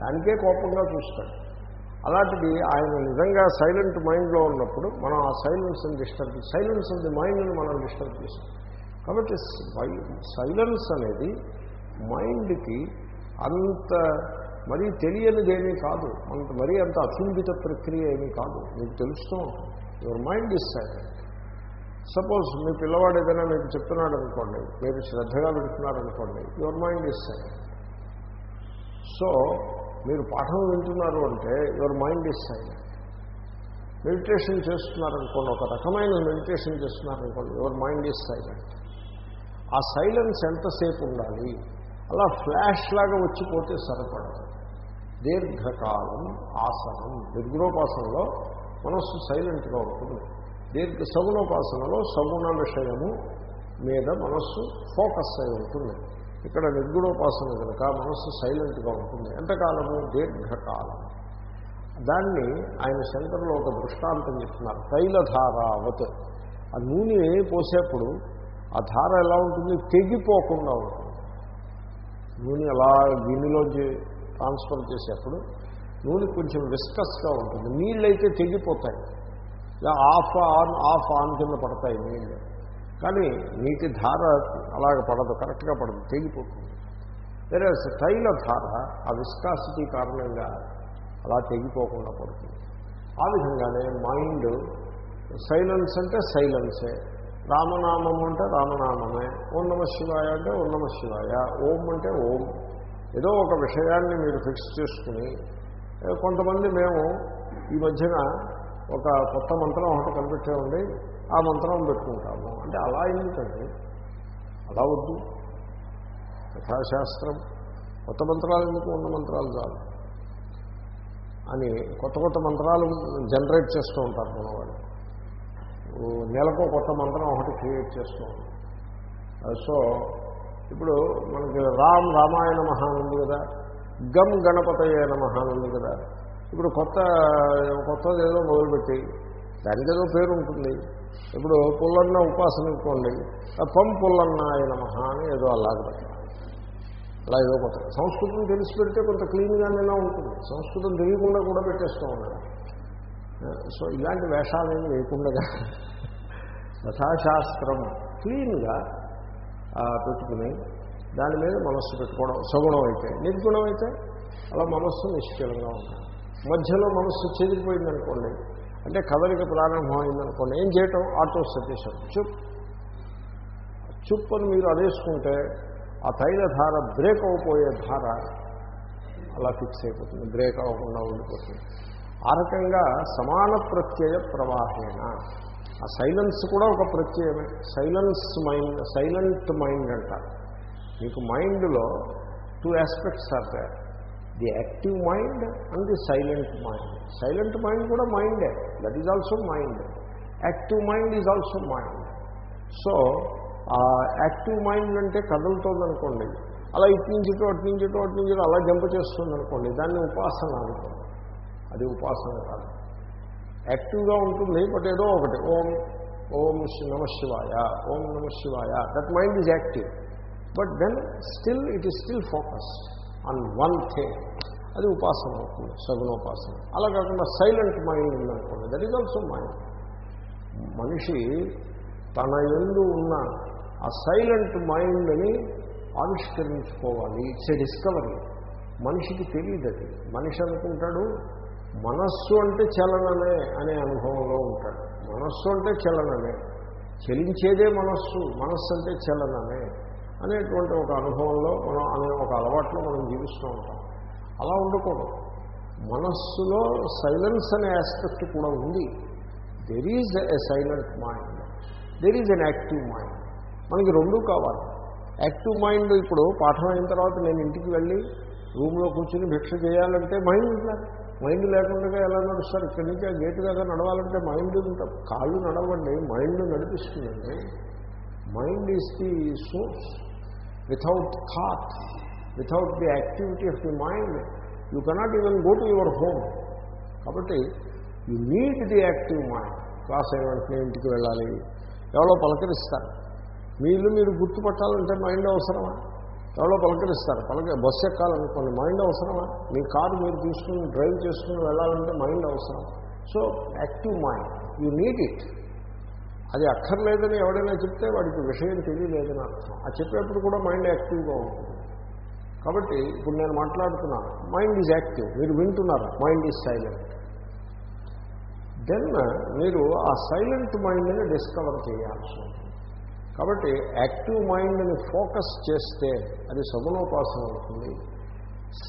దానికే కోపంగా చూస్తాడు. అలాంటిది ఆయన నిజంగా సైలెంట్ మైండ్లో ఉన్నప్పుడు మనం ఆ సైలెన్స్ని డిస్టర్బ్ సైలెన్స్ ఆఫ్ ది మైండ్ని మనం డిస్టర్బ్ చేస్తాం. కాబట్టి సైలెన్స్ అనేది మైండ్కి అంత మరీ తెలియనిదేమీ కాదు. అంత మరీ అంత అచుంబిత ప్రక్రియ ఏమీ కాదు. మీకు తెలుస్తూ ఉంటుంది. Your mind is silent. Suppose మీ పిల్లవాడు ఏదైనా మీకు చెప్తున్నాడు అనుకోండి మీరు శ్రద్ధగా వింటున్నారనుకోండి your mind is silent. So మీరు పాఠం వింటున్నారు అంటే your mind is silent meditation చేస్తున్నారనుకోండి ఒక రకమైన మెడిటేషన్ చేస్తున్నారనుకోండి యువర్ మైండ్ ఈజ్ సైలెంట్ ఆ సైలెన్స్ ఎంతసేపు ఉండాలి? అలా ఫ్లాష్ లాగా వచ్చిపోతే సరిపడదు. దీర్ఘకాలం ఆసనం నిర్గుణోపాసనలో మనస్సు సైలెంట్గా ఉంటుంది. దీర్ఘ సగుణోపాసనలో సగుణ విషయము మీద మనస్సు ఫోకస్ అయి ఉంటుంది. ఇక్కడ నిర్గుణోపాసన కనుక మనస్సు సైలెంట్గా ఉంటుంది. ఎంతకాలము? దీర్ఘకాలం. దాన్ని ఆయన సెంటర్లో ఒక దృష్టాంతం చెప్తున్నారు. తైలధారావత్. ఆ నూనె పోసేప్పుడు ఆ ధార ఎలా ఉంటుంది? తెగిపోకుండా ఉంటుంది. నూనె అలా గిన్నెలోంచి ట్రాన్స్ఫర్ చేసేప్పుడు నూనె కొంచెం విస్కస్గా ఉంటుంది. నీళ్ళైతే తెగిపోతాయి. ఇలా ఆఫ్ ఆన్ ఆఫ్ ఆన్ కింద పడతాయి నీళ్ళు. కానీ నీటి ధార అలాగ పడదు కరెక్ట్గా పడదు తెగిపోతుంది. వేరే తైల ధార ఆ విస్కాసిటీ కారణంగా అలా తెగిపోకుండా పడుతుంది. ఆ విధంగానే మైండ్ సైలెన్స్ అంటే సైలెన్సే రామనామం అంటే రామనామమే ఓం నమ శివాయ అంటే ఓం నమ శివాయ ఓం అంటే ఓం. ఏదో ఒక విషయాన్ని మీరు ఫిక్స్ చేసుకుని కొంతమంది మేము ఈ మధ్యన ఒక కొత్త మంత్రం ఒకటి కనిపెట్టామండి. ఆ మంత్రం పెట్టుకుంటాము. అంటే అలా ఎందుకండి అలా వద్దు. యథాశాస్త్రం కొత్త మంత్రాలు ఎందుకు? ఉన్న మంత్రాలు చాలు. అని కొత్త కొత్త మంత్రాలు జనరేట్ చేస్తూ ఉంటారు మనవాళ్ళు. నెలకు కొత్త మంత్రం ఒకటి క్రియేట్ చేస్తూ ఉంటాం సో ఇప్పుడు మనకి రామ్ రామాయణ మహానంది ఉంది కదా గమ్ గణపతయ నమహానంది ఉంది కదా. ఇప్పుడు కొత్త కొత్తది ఏదో మొదలుపెట్టి దానికి ఏదో పేరు ఉంటుంది ఇప్పుడు పుల్లన్న ఉపాసన అనుకోండి పం పుల్లన్న ఆయన మహా అని ఏదో అలాగ అలా ఏదో కొత్త సంస్కృతం తెలిసి పెడితే కొంత క్లీన్గానైనా ఉంటుంది. సంస్కృతం తెలియకుండా కూడా పెట్టేస్తూ ఉన్నాడు సో ఇలాంటి వేషాలేమి లేకుండా యథాశాస్త్రం క్లీన్గా పెట్టుకుని దాని మీద మనస్సు పెట్టుకోవడం సగుణం అయితే నిర్గుణం అయితే అలా మనస్సు నిశ్చలంగా ఉంటుంది. మధ్యలో మనస్సు చెదిరిపోయిందనుకోండి అంటే కదలిక ప్రారంభం అయిందనుకోండి ఏం చేయటం? ఆటో సజెషన్ చుప్. చుప్ అని మీరు అదేసుకుంటే ఆ తైలధార బ్రేక్ అయిపోయే ధార అలా ఫిక్స్ అయిపోతుంది బ్రేక్ అవ్వకుండా ఉండిపోతుంది. ఆ రకంగా సమాన ప్రత్యయ ప్రవాహేణ ఆ సైలెన్స్ కూడా ఒక ప్రత్యయమే. సైలెన్స్ మైండ్ సైలెంట్ మైండ్ అంటారు. మీకు మైండ్లో two aspects are the active mind and the silent mind. Silent mind కూడా మైండే. That is also mind. Active mind is also mind. So active mind అంటే కదులుతోందనుకోండి అలా ఇటు నుంచి ఇటు అటు నుంచి ఇటు అటు నుంచి అలా జంప్ చేస్తుంది అనుకోండి దాన్ని ఉపాసన అనుకోండి అది ఉపాసన కాదు. యాక్టివ్గా ఉంటుంది బట్ ఏదో ఒకటి ఓం ఓం నమ శివాయ ఓం నమ శివాయ. That mind is active. But then still it is still focus on one thing అది ఉపాసన అవుతుంది సగుణోపాసన అలా కాకుండా సైలెంట్ మైండ్ ఉందనుకోండి దట్ ఈజ్ ఆల్సో మైండ్. మనిషి తన ఎందు ఉన్న ఆ సైలెంట్ మైండ్ని ఆవిష్కరించుకోవాలి. It's a discovery. మనిషికి తెలియదు అది. మనిషి అనుకుంటాడు మనస్సు అంటే చలనమే అనే అనుభవంలో ఉంటాడు. మనస్సు అంటే చలనమే చలించేదే మనస్సు మనస్సు అంటే చలనమే. అనేటువంటి ఒక అనుభవంలో మనం అనే ఒక అలవాట్లో మనం జీవిస్తూ ఉంటాం. అలా ఉండకూడదు. మనస్సులో సైలెన్స్ అనే ఆస్పెక్ట్ కూడా ఉంది. There is a silent mind there is an active mind మనకి రెండూ కావాలి. యాక్టివ్ మైండ్ ఇప్పుడు పాఠం అయిన తర్వాత నేను ఇంటికి వెళ్ళి రూమ్లో కూర్చుని భిక్ష చేయాలంటే మైండ్ ఉండాలి మైండ్ లేకుండా ఎలా నడుస్తారు? ఇక్కడి నుంచి ఆ గేటు దాకా నడవాలంటే మైండ్ ఉంటాం కాళ్ళు నడవండి mind నడిపిస్తుందండి. Mind is the source without thought without the activity of the mind you cannot even go to your home కాబట్టి you need the active mind class అయిన వెంటనే ఇంటికి వెళ్ళాలి. ఎవరో పలకరిస్తారు. మీ ఇల్లు మీరు గుర్తుపట్టాలంటే మైండ్ అవసరమా? ఎవరో పలకరిస్తారు. పలక బస్సు ఎక్కాలనుకోండి మైండ్ అవసరమా? మీ కారు మీరు తీసుకుని డ్రైవ్ చేసుకుని వెళ్ళాలంటే మైండ్ అవసరం so active mind you need it అది అక్కర్లేదని ఎవడైనా చెప్తే వాడికి విషయం తెలియలేదని అర్థం. ఆ చెప్పేప్పుడు కూడా మైండ్ యాక్టివ్గా ఉంటుంది. కాబట్టి ఇప్పుడు నేను మాట్లాడుతున్నాను మైండ్ ఈజ్ యాక్టివ్ మీరు వింటున్నారు మైండ్ ఈజ్ సైలెంట్. దెన్ మీరు ఆ సైలెంట్ మైండ్ని డిస్కవర్ చేయాల్సి ఉంటుంది. కాబట్టి యాక్టివ్ మైండ్ని ఫోకస్ చేస్తే అది సగుణోపాసన అవుతుంది.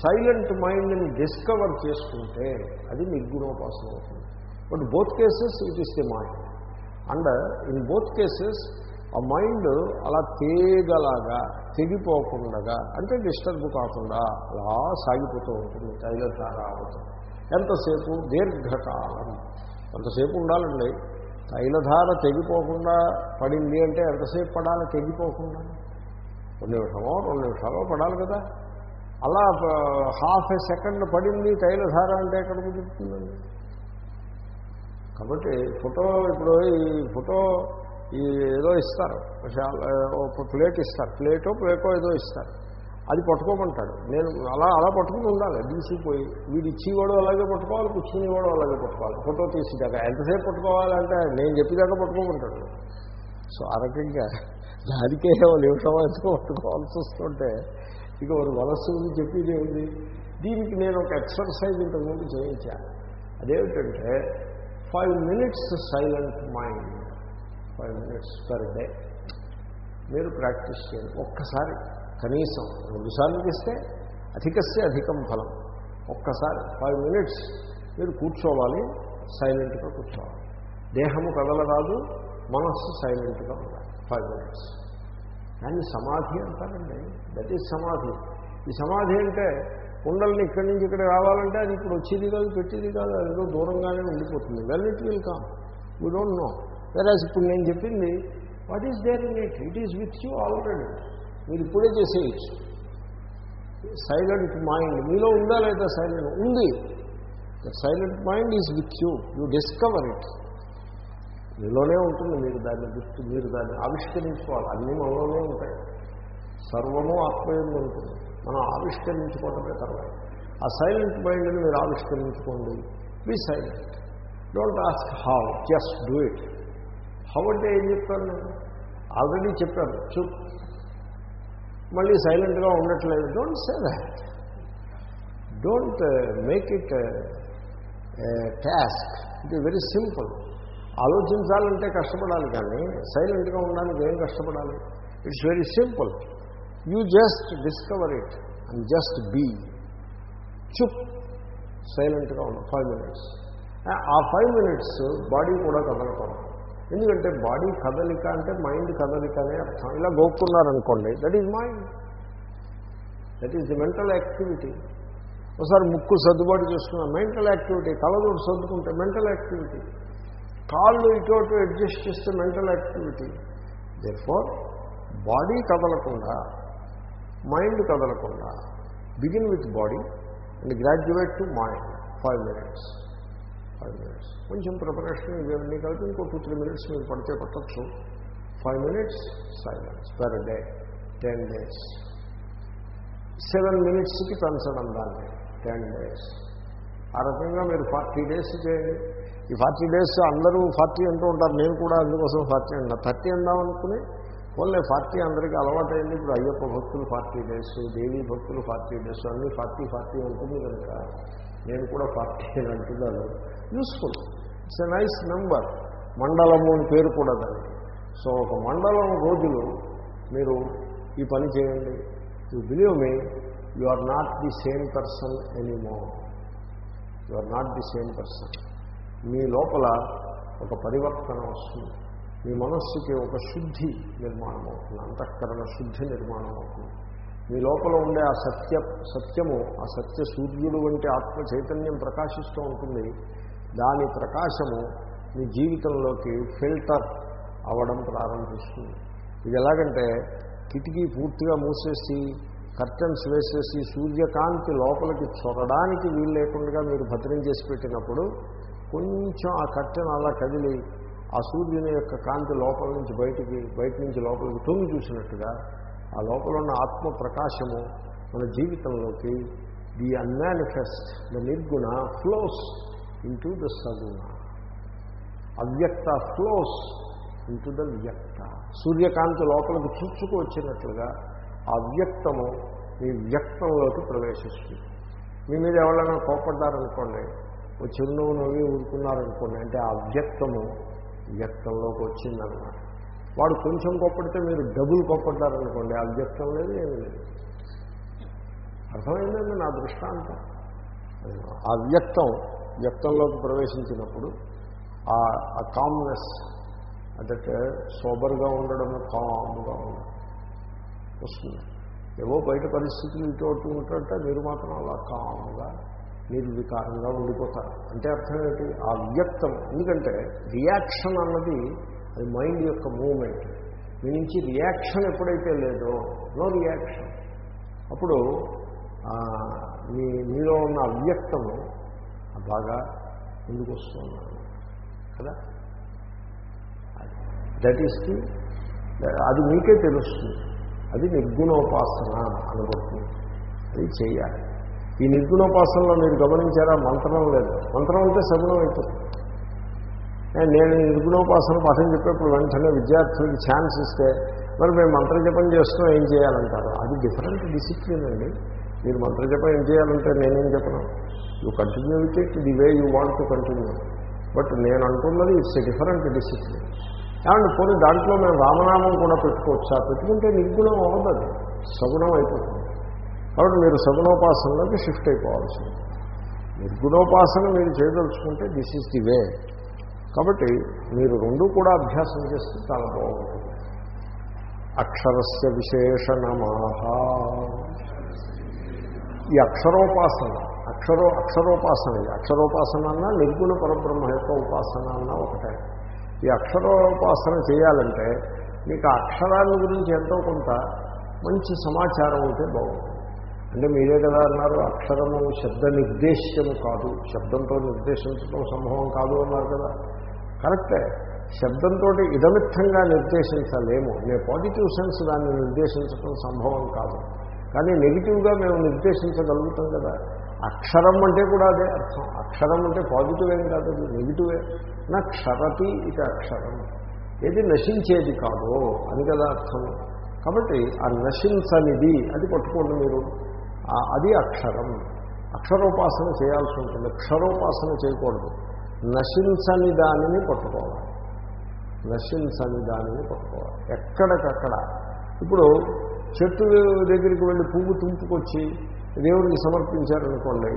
సైలెంట్ మైండ్ని డిస్కవర్ చేసుకుంటే అది నిర్గుణోపాసన అవుతుంది. But both cases it is the mind. And in both cases ఆ మైండ్ అలా తేగలాగా తెగిపోకుండా అంటే డిస్టర్బ్ కాకుండా అలా సాగిపోతూ ఉంటుంది తైలధార అవుతుంది ఎంతసేపు? దీర్ఘకాలం. ఎంతసేపు ఉండాలండి? తైలధార తెగిపోకుండా పడింది అంటే ఎంతసేపు పడాలి? తెగిపోకుండా. రెండు నిమిషమో రెండు నిమిషాలో పడాలి కదా. అలా హాఫ్ ఏ సెకండ్ పడింది తైలధార అంటే ఎక్కడ కుదురుతుందండి? కాబట్టి ఫోటో ఇప్పుడు ఈ ఫోటో ఈ ఏదో ఇస్తారు. ఒక ప్లేట్ ఇస్తారు. ప్లేటో ప్లేటో ఏదో ఇస్తారు. అది పట్టుకోమంటాడు. నేను అలా అలా పట్టుకుని ఉండాలి. డీసీపోయి వీడు ఇచ్చేవాడు అలాగే పట్టుకోవాలి కూర్చునేవాడు అలాగే పట్టుకోవాలి. ఫోటో తీసేదాకా ఎంతసేపు పట్టుకోవాలంటే నేను చెప్పేదాకా పట్టుకోమంటాడు. సో ఆ రకంగా దానికే నిమిషం ఎంతో పట్టుకోవాల్సి వస్తుంటే ఇక ఒక మనస్సు ఉంది చెప్పేది ఏమిటి దీనికి నేను ఒక ఎక్సర్సైజ్ ఇంతకుముందు చేయించాను అదేమిటంటే five minutes silent mind five minutes per day మీరు ప్రాక్టీస్ చేయండి. ఒక్కసారి కనీసం రెండుసార్లు చేస్తే అధికస్తే అధికం ఫలం. ఒక్కసారి ఫైవ్ మినిట్స్ మీరు కూర్చోవాలి సైలెంట్గా కూర్చోవాలి. దేహము కదలరాదు మనస్సు సైలెంట్గా ఉండాలి. ఫైవ్ మినిట్స్ దాన్ని సమాధి అంటారండి. దట్ ఈజ్ సమాధి. ఈ సమాధి అంటే కుండల్ని ఇక్కడి నుంచి ఇక్కడ రావాలంటే అది ఇప్పుడు వచ్చేది కాదు పెట్టేది కాదు అది ఏదో దూరంగానే ఉండిపోతుంది. Well it will come we don't know whereas ఇప్పుడు నేను చెప్పింది what is there in it it is with you already మీరు ఇప్పుడే చేసేయచ్చు. సైలెంట్ మైండ్ మీలో ఉందా లేదా సైలెంట్ ఉంది. Silent mind is with you you discover it మీలోనే ఉంటుంది. మీరు దాన్ని గుర్తు మీరు దాన్ని ఆవిష్కరించుకోవాలి. అన్నీ మనలోనే ఉంటాయి. సర్వము ఆత్మయంలో ఉంటుంది. మనం ఆవిష్కరించుకోవడమే తర్వాత. ఆ సైలెంట్ మైండ్ని మీరు ఆవిష్కరించుకోండి. Be silent. Don't ask how just do it. How అంటే ఏం చెప్తాను నేను ఆల్రెడీ చెప్పాను చూ మళ్ళీ సైలెంట్గా ఉండట్లేదు. Don't say that. Don't make it task. It is very simple. ఆలోచించాలంటే కష్టపడాలి కానీ సైలెంట్గా ఉండడానికి ఏం కష్టపడాలి? It's very simple. You just discover it and just be. చుప్. సైలెంట్గా ఉన్న ఫైవ్ మినిట్స్. ఆ ఫైవ్ మినిట్స్ బాడీ కూడా కదలకూడదు. ఎందుకంటే బాడీ కదలిక అంటే మైండ్ కదలిక అనే అర్థం. ఇలా గోక్కున్నారనుకోండి that is mind. That is the mental activity. ఒకసారి ముక్కు సర్దుబాటు చేసుకున్న మెంటల్ యాక్టివిటీ కలదోడు సర్దుకుంటే మెంటల్ యాక్టివిటీ. కాళ్ళు ఇటు అడ్జస్ట్ చేస్తే mental activity. Therefore body కదలకుండా మైండ్ కదలకుండా begin with body and graduate to mind five minutes five minutes కొంచెం ప్రిపరేషన్ ఇవన్నీ కలిపి ఇంకో టూ త్రీ మినిట్స్ మీరు పడితే పట్టచ్చు. Five minutes silence per day ten days seven మినిట్స్కి పెంచడం దాన్ని. టెన్ డేస్ ఆ రకంగా మీరు ఫార్టీ డేస్ చేయండి. ఈ ఫార్టీ డేస్ అందరూ ఫార్టీ అంటూ ఉంటారు. నేను కూడా అందుకోసం ఫార్టీ అంటా థర్టీ అందాం అనుకుని ఓన్లీ ఫార్టీ అందరికీ అలవాటైంది. ఇప్పుడు అయ్యప్ప భక్తులు ఫార్టీ డేస్ దేవీ భక్తులు ఫార్టీ డేస్ అన్నీ ఫార్టీ ఫార్టీ ఉంటుంది కనుక నేను కూడా ఫార్టీ అని అంటున్నాను. Useful it's a nice number మండలము అని పేరు కూడా దానికి. సో ఒక మండలం రోజులు మీరు ఈ పని చేయండి. You believe me you are not the same person anymore you are not the same person మీ లోపల ఒక పరివర్తన వస్తుంది. మీ మనస్సుకి ఒక శుద్ధి నిర్మాణం అవుతుంది అంతఃకరణ శుద్ధి నిర్మాణం అవుతుంది మీ లోపల ఉండే ఆ సత్య సత్యము ఆ సత్య సూర్యుడు వంటి ఆత్మ చైతన్యం ప్రకాశిస్తూ ఉంటుంది. దాని ప్రకాశము మీ జీవితంలోకి ఫిల్టర్ అవ్వడం ప్రారంభిస్తుంది. ఇది ఎలాగంటే కిటికీ పూర్తిగా మూసేసి కర్టన్స్ వేసేసి సూర్యకాంతి లోపలికి చొరడానికి వీలు లేకుండా మీరు భద్రం చేసి పెట్టినప్పుడు కొంచెం ఆ కర్టెన్ అలా కదిలి ఆ సూర్యుని యొక్క కాంతి లోపల నుంచి బయటికి బయట నుంచి లోపలికి తొంగి చూసినట్టుగా ఆ లోపల ఉన్న ఆత్మ ప్రకాశము మన జీవితంలోకి the unmanifest the nirguna flows into the saguna avyakta flows into the వ్యక్త. సూర్యకాంతి లోపలికి చుచ్చుకు వచ్చినట్లుగా ఆ వ్యక్తము మీ వ్యక్తంలోకి ప్రవేశిస్తుంది. మీ మీద ఎవరైనా కోపడ్డారనుకోండి ఓ చిరునవ్వు నవ్వి ఊరుకున్నారనుకోండి అంటే ఆ వ్యక్తము వ్యక్తంలోకి వచ్చిందనమాట. వాడు కొంచెం కొప్పడితే మీరు డబుల్ కొప్పడ్డారనుకోండి ఆ వ్యక్తం లేదు ఏమీ లేదు. అర్థమైందండి నా దృష్టాంతం? ఆ వ్యక్తం వ్యక్తంలోకి ప్రవేశించినప్పుడు ఆ కామ్నెస్ అంటే సోబర్గా ఉండడం కామ్గా ఉండడం వస్తుంది. ఏవో బయట పరిస్థితులు ఇటు అటు ఉంటుంటే మీరు మాత్రం అలా కామ్గా నిర్వికారంగా ఉండిపోతారు. అంటే అర్థం ఏంటి? ఆ వ్యక్తం ఎందుకంటే రియాక్షన్ అన్నది అది మైండ్ యొక్క మూమెంట్ మీ నుంచి రియాక్షన్ ఎప్పుడైతే లేదో నో రియాక్షన్. అప్పుడు మీ మీలో ఉన్న అవ్యక్తము బాగా ముందుకు వస్తున్నాను కదా? దట్ ఈస్ ది అది మీకే తెలుస్తుంది. అది నిర్గుణోపాసన అనబడుతుంది అది చేయాలి. ఈ నిర్గుణోపాసనలో మీరు గమనించారా? మంత్రం లేదు. మంత్రం అంటే సగుణం అయిపోతుంది నేను నిర్గుణోపాసన పాఠం చెప్పేప్పుడు వెంటనే విద్యార్థులకి ఛాన్స్ ఇస్తే మరి మేము మంత్రజపం చేస్తున్నాం ఏం చేయాలంటారు? అది డిఫరెంట్ డిసిప్లిన్ అండి. మీరు మంత్రజపం ఏం చేయాలంటే నేనేం చెప్పను? You continue with it the way you want to continue but నేను అంటున్నది ఇట్స్ ఎ డిఫరెంట్ డిసిప్లిన్ ఏమంటే పోనీ దాంట్లో మేము రామనామం కూడా పెట్టుకోవచ్చా? పెట్టుకుంటే నిర్గుణం అవ్వదు సగుణం అయిపోతుంది. కాబట్టి మీరు సగుణోపాసనలోకి షిఫ్ట్ అయిపోవాల్సింది నిర్గుణోపాసన మీరు చేయదలుచుకుంటే దిస్ ఈజ్ ది వే కాబట్టి మీరు రెండు కూడా అభ్యాసం చేస్తే చాలా బాగుంటుంది. అక్షరస్య విశేషణమాహ. ఈ అక్షరోపాసన అక్షరో అక్షరోపాసన ఇది అక్షరోపాసన అన్నా నిర్గుణ పరబ్రహ్మ యొక్క ఉపాసన అన్నా ఒకటే. ఈ అక్షరోపాసన చేయాలంటే మీకు ఆ అక్షరాల గురించి ఎంతో కొంత మంచి సమాచారం ఉంటే బాగుంటుంది. అంటే మీరే కదా అన్నారు అక్షరము శబ్ద నిర్దేశ్యము కాదు. శబ్దంతో నిర్దేశించడం సంభవం కాదు అన్నారు కదా. కరెక్టే. శబ్దంతో ఇదమిత్తంగా నిర్దేశించలేము. నే పాజిటివ్ సెన్స్ దాన్ని నిర్దేశించడం సంభవం కాదు. కానీ నెగిటివ్గా మేము నిర్దేశించగలుగుతాం కదా. అక్షరం అంటే కూడా అదే అర్థం. అక్షరం అంటే పాజిటివ్ ఏం కాదు అది నెగిటివే. నా క్షరతి ఇది అక్షరం. ఏది నశించేది కాదో అని కదా అర్థం. కాబట్టి ఆ నశించనిది అది పట్టుకోండి మీరు. అది అక్షరం. అక్షరోపాసన చేయాల్సి ఉంటుంది. అక్షరోపాసన చేయకూడదు. నశించని దానిని పట్టుకోవాలి. నశించని దానిని పట్టుకోవాలి. ఎక్కడికక్కడ. ఇప్పుడు చెట్టు దగ్గరికి వెళ్ళి పువ్వు తుంపుకొచ్చి దేవుడికి సమర్పించారనుకోండి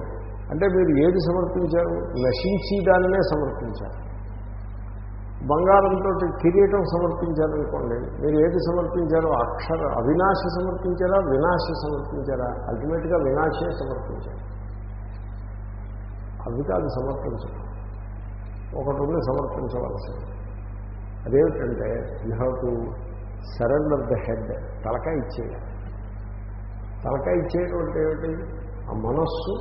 అంటే మీరు ఏది సమర్పించారు? నశించి దానినే సమర్పించారు. బంగారంతో కిరీటం సమర్పించారనుకోండి మీరు ఏది సమర్పించారో అక్షర అవినాశి సమర్పించారా వినాశి సమర్పించారా? అల్టిమేట్గా వినాశే సమర్పించారు. అవి కాదు సమర్పించడం. ఒకటి ఉంది సమర్పించవలసింది అదేమిటంటే you have to surrender the head తలకాయ ఇచ్చేయాలి. తలకాయ ఇచ్చేయడం అంటే ఏమిటి? ఆ మనస్సు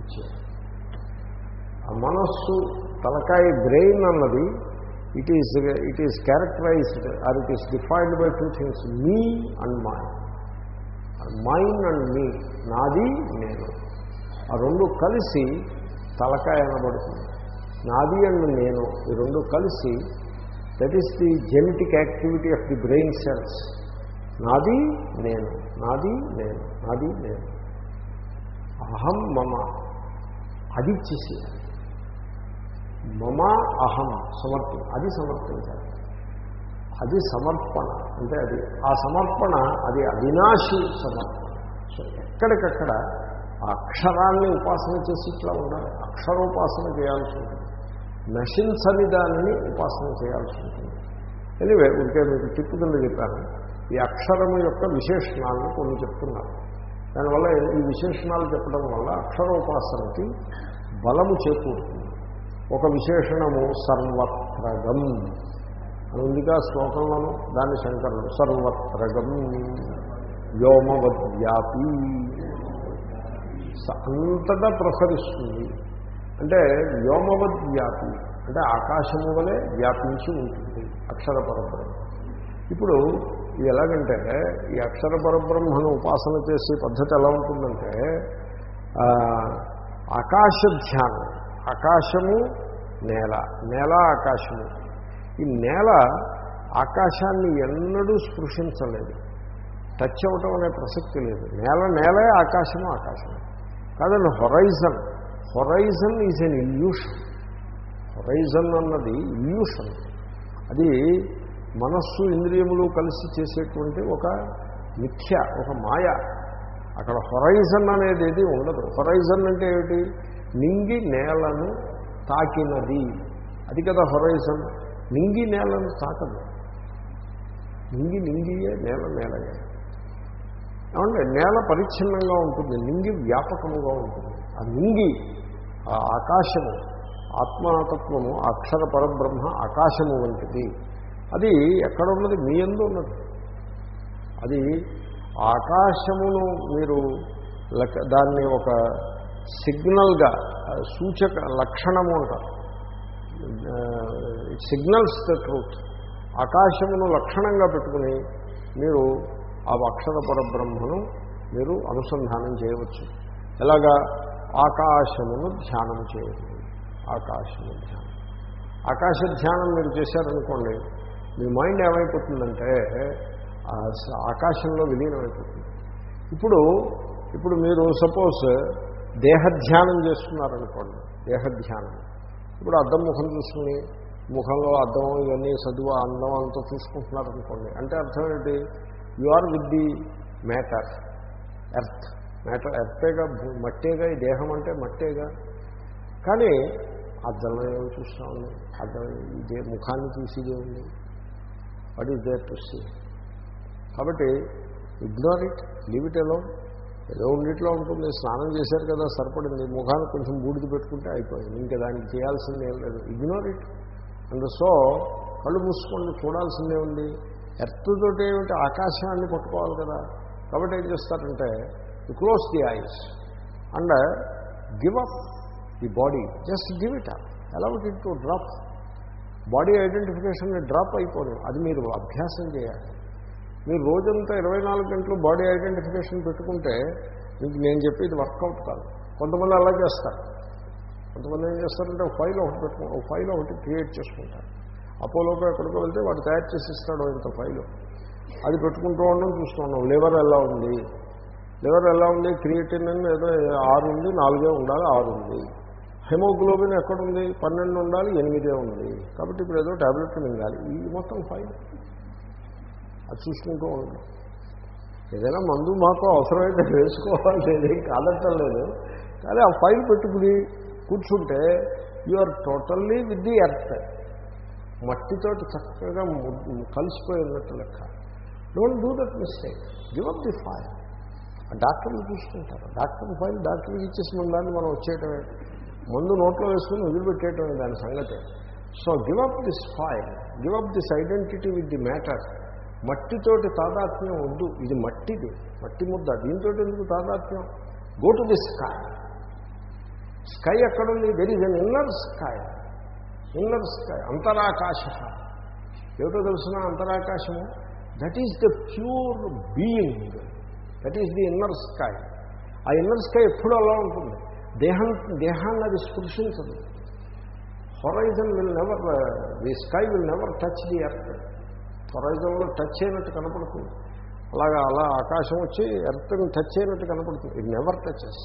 ఇచ్చేయాలి. ఆ మనస్సు తలకాయ బ్రెయిన్ అన్నది it is it is characterised or it is defined by two things me and mind mind and me నాది నేను. ఆ రెండు కలిసి తలకాయ అనబడుతుంది. నాది అండ్ నేను ఈ రెండు కలిసి that is the genetic activity of the brain cells నాది నేను. నాది నేను. నాది నేను. అహం మమ. అది ఇచ్చేసేయాలి మమ అహం సమర్పణ. అది సమర్పించాలి. అది సమర్పణ. అంటే అది ఆ సమర్పణ అది అవినాశి సమర్పణ. సో ఎక్కడికక్కడ ఆ అక్షరాన్ని ఉపాసన చేసి ఇట్లా ఉండాలి. అక్షరోపాసన చేయాల్సి ఉంటుంది. నశించని దానిని ఉపాసన చేయాల్సి ఉంటుంది. ఎనివే ఉంటే మీకు టిప్పు కింద చెప్పాను. ఈ అక్షరము యొక్క విశేషణాలను కొన్ని చెప్తున్నారు. దానివల్ల ఈ విశేషణాలు చెప్పడం వల్ల అక్షరోపాసనకి బలము చేకూరుతుంది. ఒక విశేషణము సర్వత్రగం. అని ఉందిగా శ్లోకంలోను? దాన్ని శంకరుడు సర్వత్రగం వ్యోమవద్వ్యాపి అంతటా ప్రసరిస్తుంది. అంటే వ్యోమవద్వ్యాపి అంటే ఆకాశము వలె వ్యాపించి ఉంటుంది అక్షర పరబ్రహ్మ. ఇప్పుడు ఇది ఎలాగంటే ఈ అక్షర పరబ్రహ్మను ఉపాసన చేసే పద్ధతి ఎలా ఉంటుందంటే ఆకాశ ధ్యానం ఆకాశము నేల నేల ఆకాశము. ఈ నేల ఆకాశాన్ని ఎన్నడూ స్పృశించలేదు. టచ్ అవ్వటం అనే ప్రసక్తి లేదు. నేల నేలే ఆకాశము ఆకాశము కాదండి horizon. Horizon is an illusion. Horizon అన్నది ఇల్యూషన్. అది మనస్సు ఇంద్రియములు కలిసి చేసేటువంటి ఒక మిథ్య ఒక మాయ. అక్కడ హొరైజన్ అనేది ఏది ఉండదు. హొరైజన్ అంటే ఏమిటి? నింగి నేలను తాకినది. అది కదా హొరైజన్. నింగి నేలను తాకదు. నింగి నింగియే నేల నేలయే. ఏమంటే నేల పరిచ్ఛిన్నంగా ఉంటుంది నింగి వ్యాపకముగా ఉంటుంది. ఆ నింగి ఆ ఆకాశము ఆత్మతత్వము అక్షర పరబ్రహ్మ ఆకాశము వంటిది. అది ఎక్కడ ఉన్నది? మీ ఎందు ఉన్నది. అది ఆకాశమును మీరు దాన్ని ఒక సిగ్నల్గా సూచక లక్షణము అంటారు. Signals the truth. ఆకాశమును లక్షణంగా పెట్టుకుని మీరు ఆ అక్షర పరబ్రహ్మను మీరు అనుసంధానం చేయవచ్చు. ఎలాగా? ఆకాశమును ధ్యానం చేయండి ఆకాశము ధ్యానం. ఆకాశ ధ్యానం మీరు చేశారనుకోండి మీ మైండ్ ఏమైపోతుందంటే ఆకాశంలో విలీనమైపోతుంది. ఇప్పుడు ఇప్పుడు మీరు సపోజ్ దేహధ్యానం చేస్తున్నారనుకోండి దేహధ్యానం. ఇప్పుడు అద్దం ముఖం చూసుకుని ముఖంలో అద్దం ఇవన్నీ చదువు అందం అంతా చూసుకుంటున్నారనుకోండి అంటే అర్థం ఏంటి? You are with the matter earth matter ఎర్తేగా మట్టేగా ఈ దేహం అంటే మట్టేగా. కానీ అద్దంలో ఏమో చూస్తూ ఉంది అద్దం ఇదే ముఖాన్ని చూసిదే ఉంది. What is there to see కాబట్టి ignore it leave it alone ఏదో ఉండిట్లో ఉంటుంది స్నానం చేశారు కదా సరిపడింది. ముఖానికి కొంచెం బూడిద పెట్టుకుంటే అయిపోయింది. ఇంకా దానికి చేయాల్సింది ఏం లేదు. ఇగ్నోర్ ఇట్ అండ్ సో కళ్ళు మూసుకోండి చూడాల్సిందే ఉంది ఎర్త్ ఏమిటి? ఆకాశాన్ని పట్టుకోవాలి కదా. కాబట్టి ఏం చేస్తారంటే you close the eyes and give up the body just give it up allow it to drop body identification drop అయిపోదు. అది మీరు అభ్యాసం చేయాలి. మీరు రోజంతా ఇరవై నాలుగు గంటలు బాడీ ఐడెంటిఫికేషన్ పెట్టుకుంటే మీకు నేను చెప్పేది వర్కౌట్ కాదు. కొంతమంది అలా చేస్తారు. కొంతమంది ఏం చేస్తారంటే ఒక ఫైల్ ఒకటి పెట్టుకుంటారు. ఒక ఫైల్ ఒకటి క్రియేట్ చేసుకుంటారు. అపోలోకి ఎక్కడికో వెళ్తే వాడు తయారు చేసి ఇస్తాడు ఇంత ఫైలు. అది పెట్టుకుంటూ ఉండడం చూస్తూ లివర్ ఎలా ఉంది? లివర్ ఎలా ఉంది? క్రియేటిన్ ఏదో ఆరు ఉంది నాలుగే ఉండాలి ఆరు ఉంది. హెమోగ్లోబిన్ ఎక్కడుంది పన్నెండు ఉండాలి ఎనిమిదే ఉంది. కాబట్టి ఇప్పుడు ఏదో ట్యాబ్లెట్ మింగాలి. ఈ మొత్తం ఫైల్. అది చూసుకుంటూ ఉండడం ఏదైనా మందు మాకు అవసరమైతే వేసుకోవాలి లేదేం కాదట్టం లేదు. కానీ ఆ ఫైల్ పెట్టుకుని కూర్చుంటే you are totally with the earth మట్టితోటి చక్కగా కలిసిపోయి ఉన్నట్టు లెక్క. Don't do that mistake give up the file ఆ డాక్టర్లు చూసుకుంటారు. డాక్టర్ ఫైల్ డాక్టర్కి ఇచ్చేసి మన దాన్ని మనం వచ్చేయటమే. మందు నోట్లో వేసుకుని వదిలిపెట్టేయటమే దాని సంగతి. So give up this file give up this identity with the matter మట్టితోటి తాదాత్మ్యం వద్దు ఇది మట్టిది. మట్టి ముద్ద. దీంతో ఎందుకు తాదాత్మ్యం? Go to the sky sky ఎక్కడుంది? There is an inner sky inner sky అంతరాకాశ. ఏమిటో తెలుసిన అంతరాకాశము? That is the pure being that is the inner sky ఆ ఇన్నర్ స్కాయ్ ఎప్పుడు అలా ఉంటుంది? దేహం దేహాన్ని అది స్పృశించదు. Horizon will never the sky will never touch the earth హొరైజన్లో touch అయినట్టు కనపడుతుంది. అలాగా అలా ఆకాశం వచ్చి ఎర్త్ని టచ్ అయినట్టు కనపడుతుంది. It never touches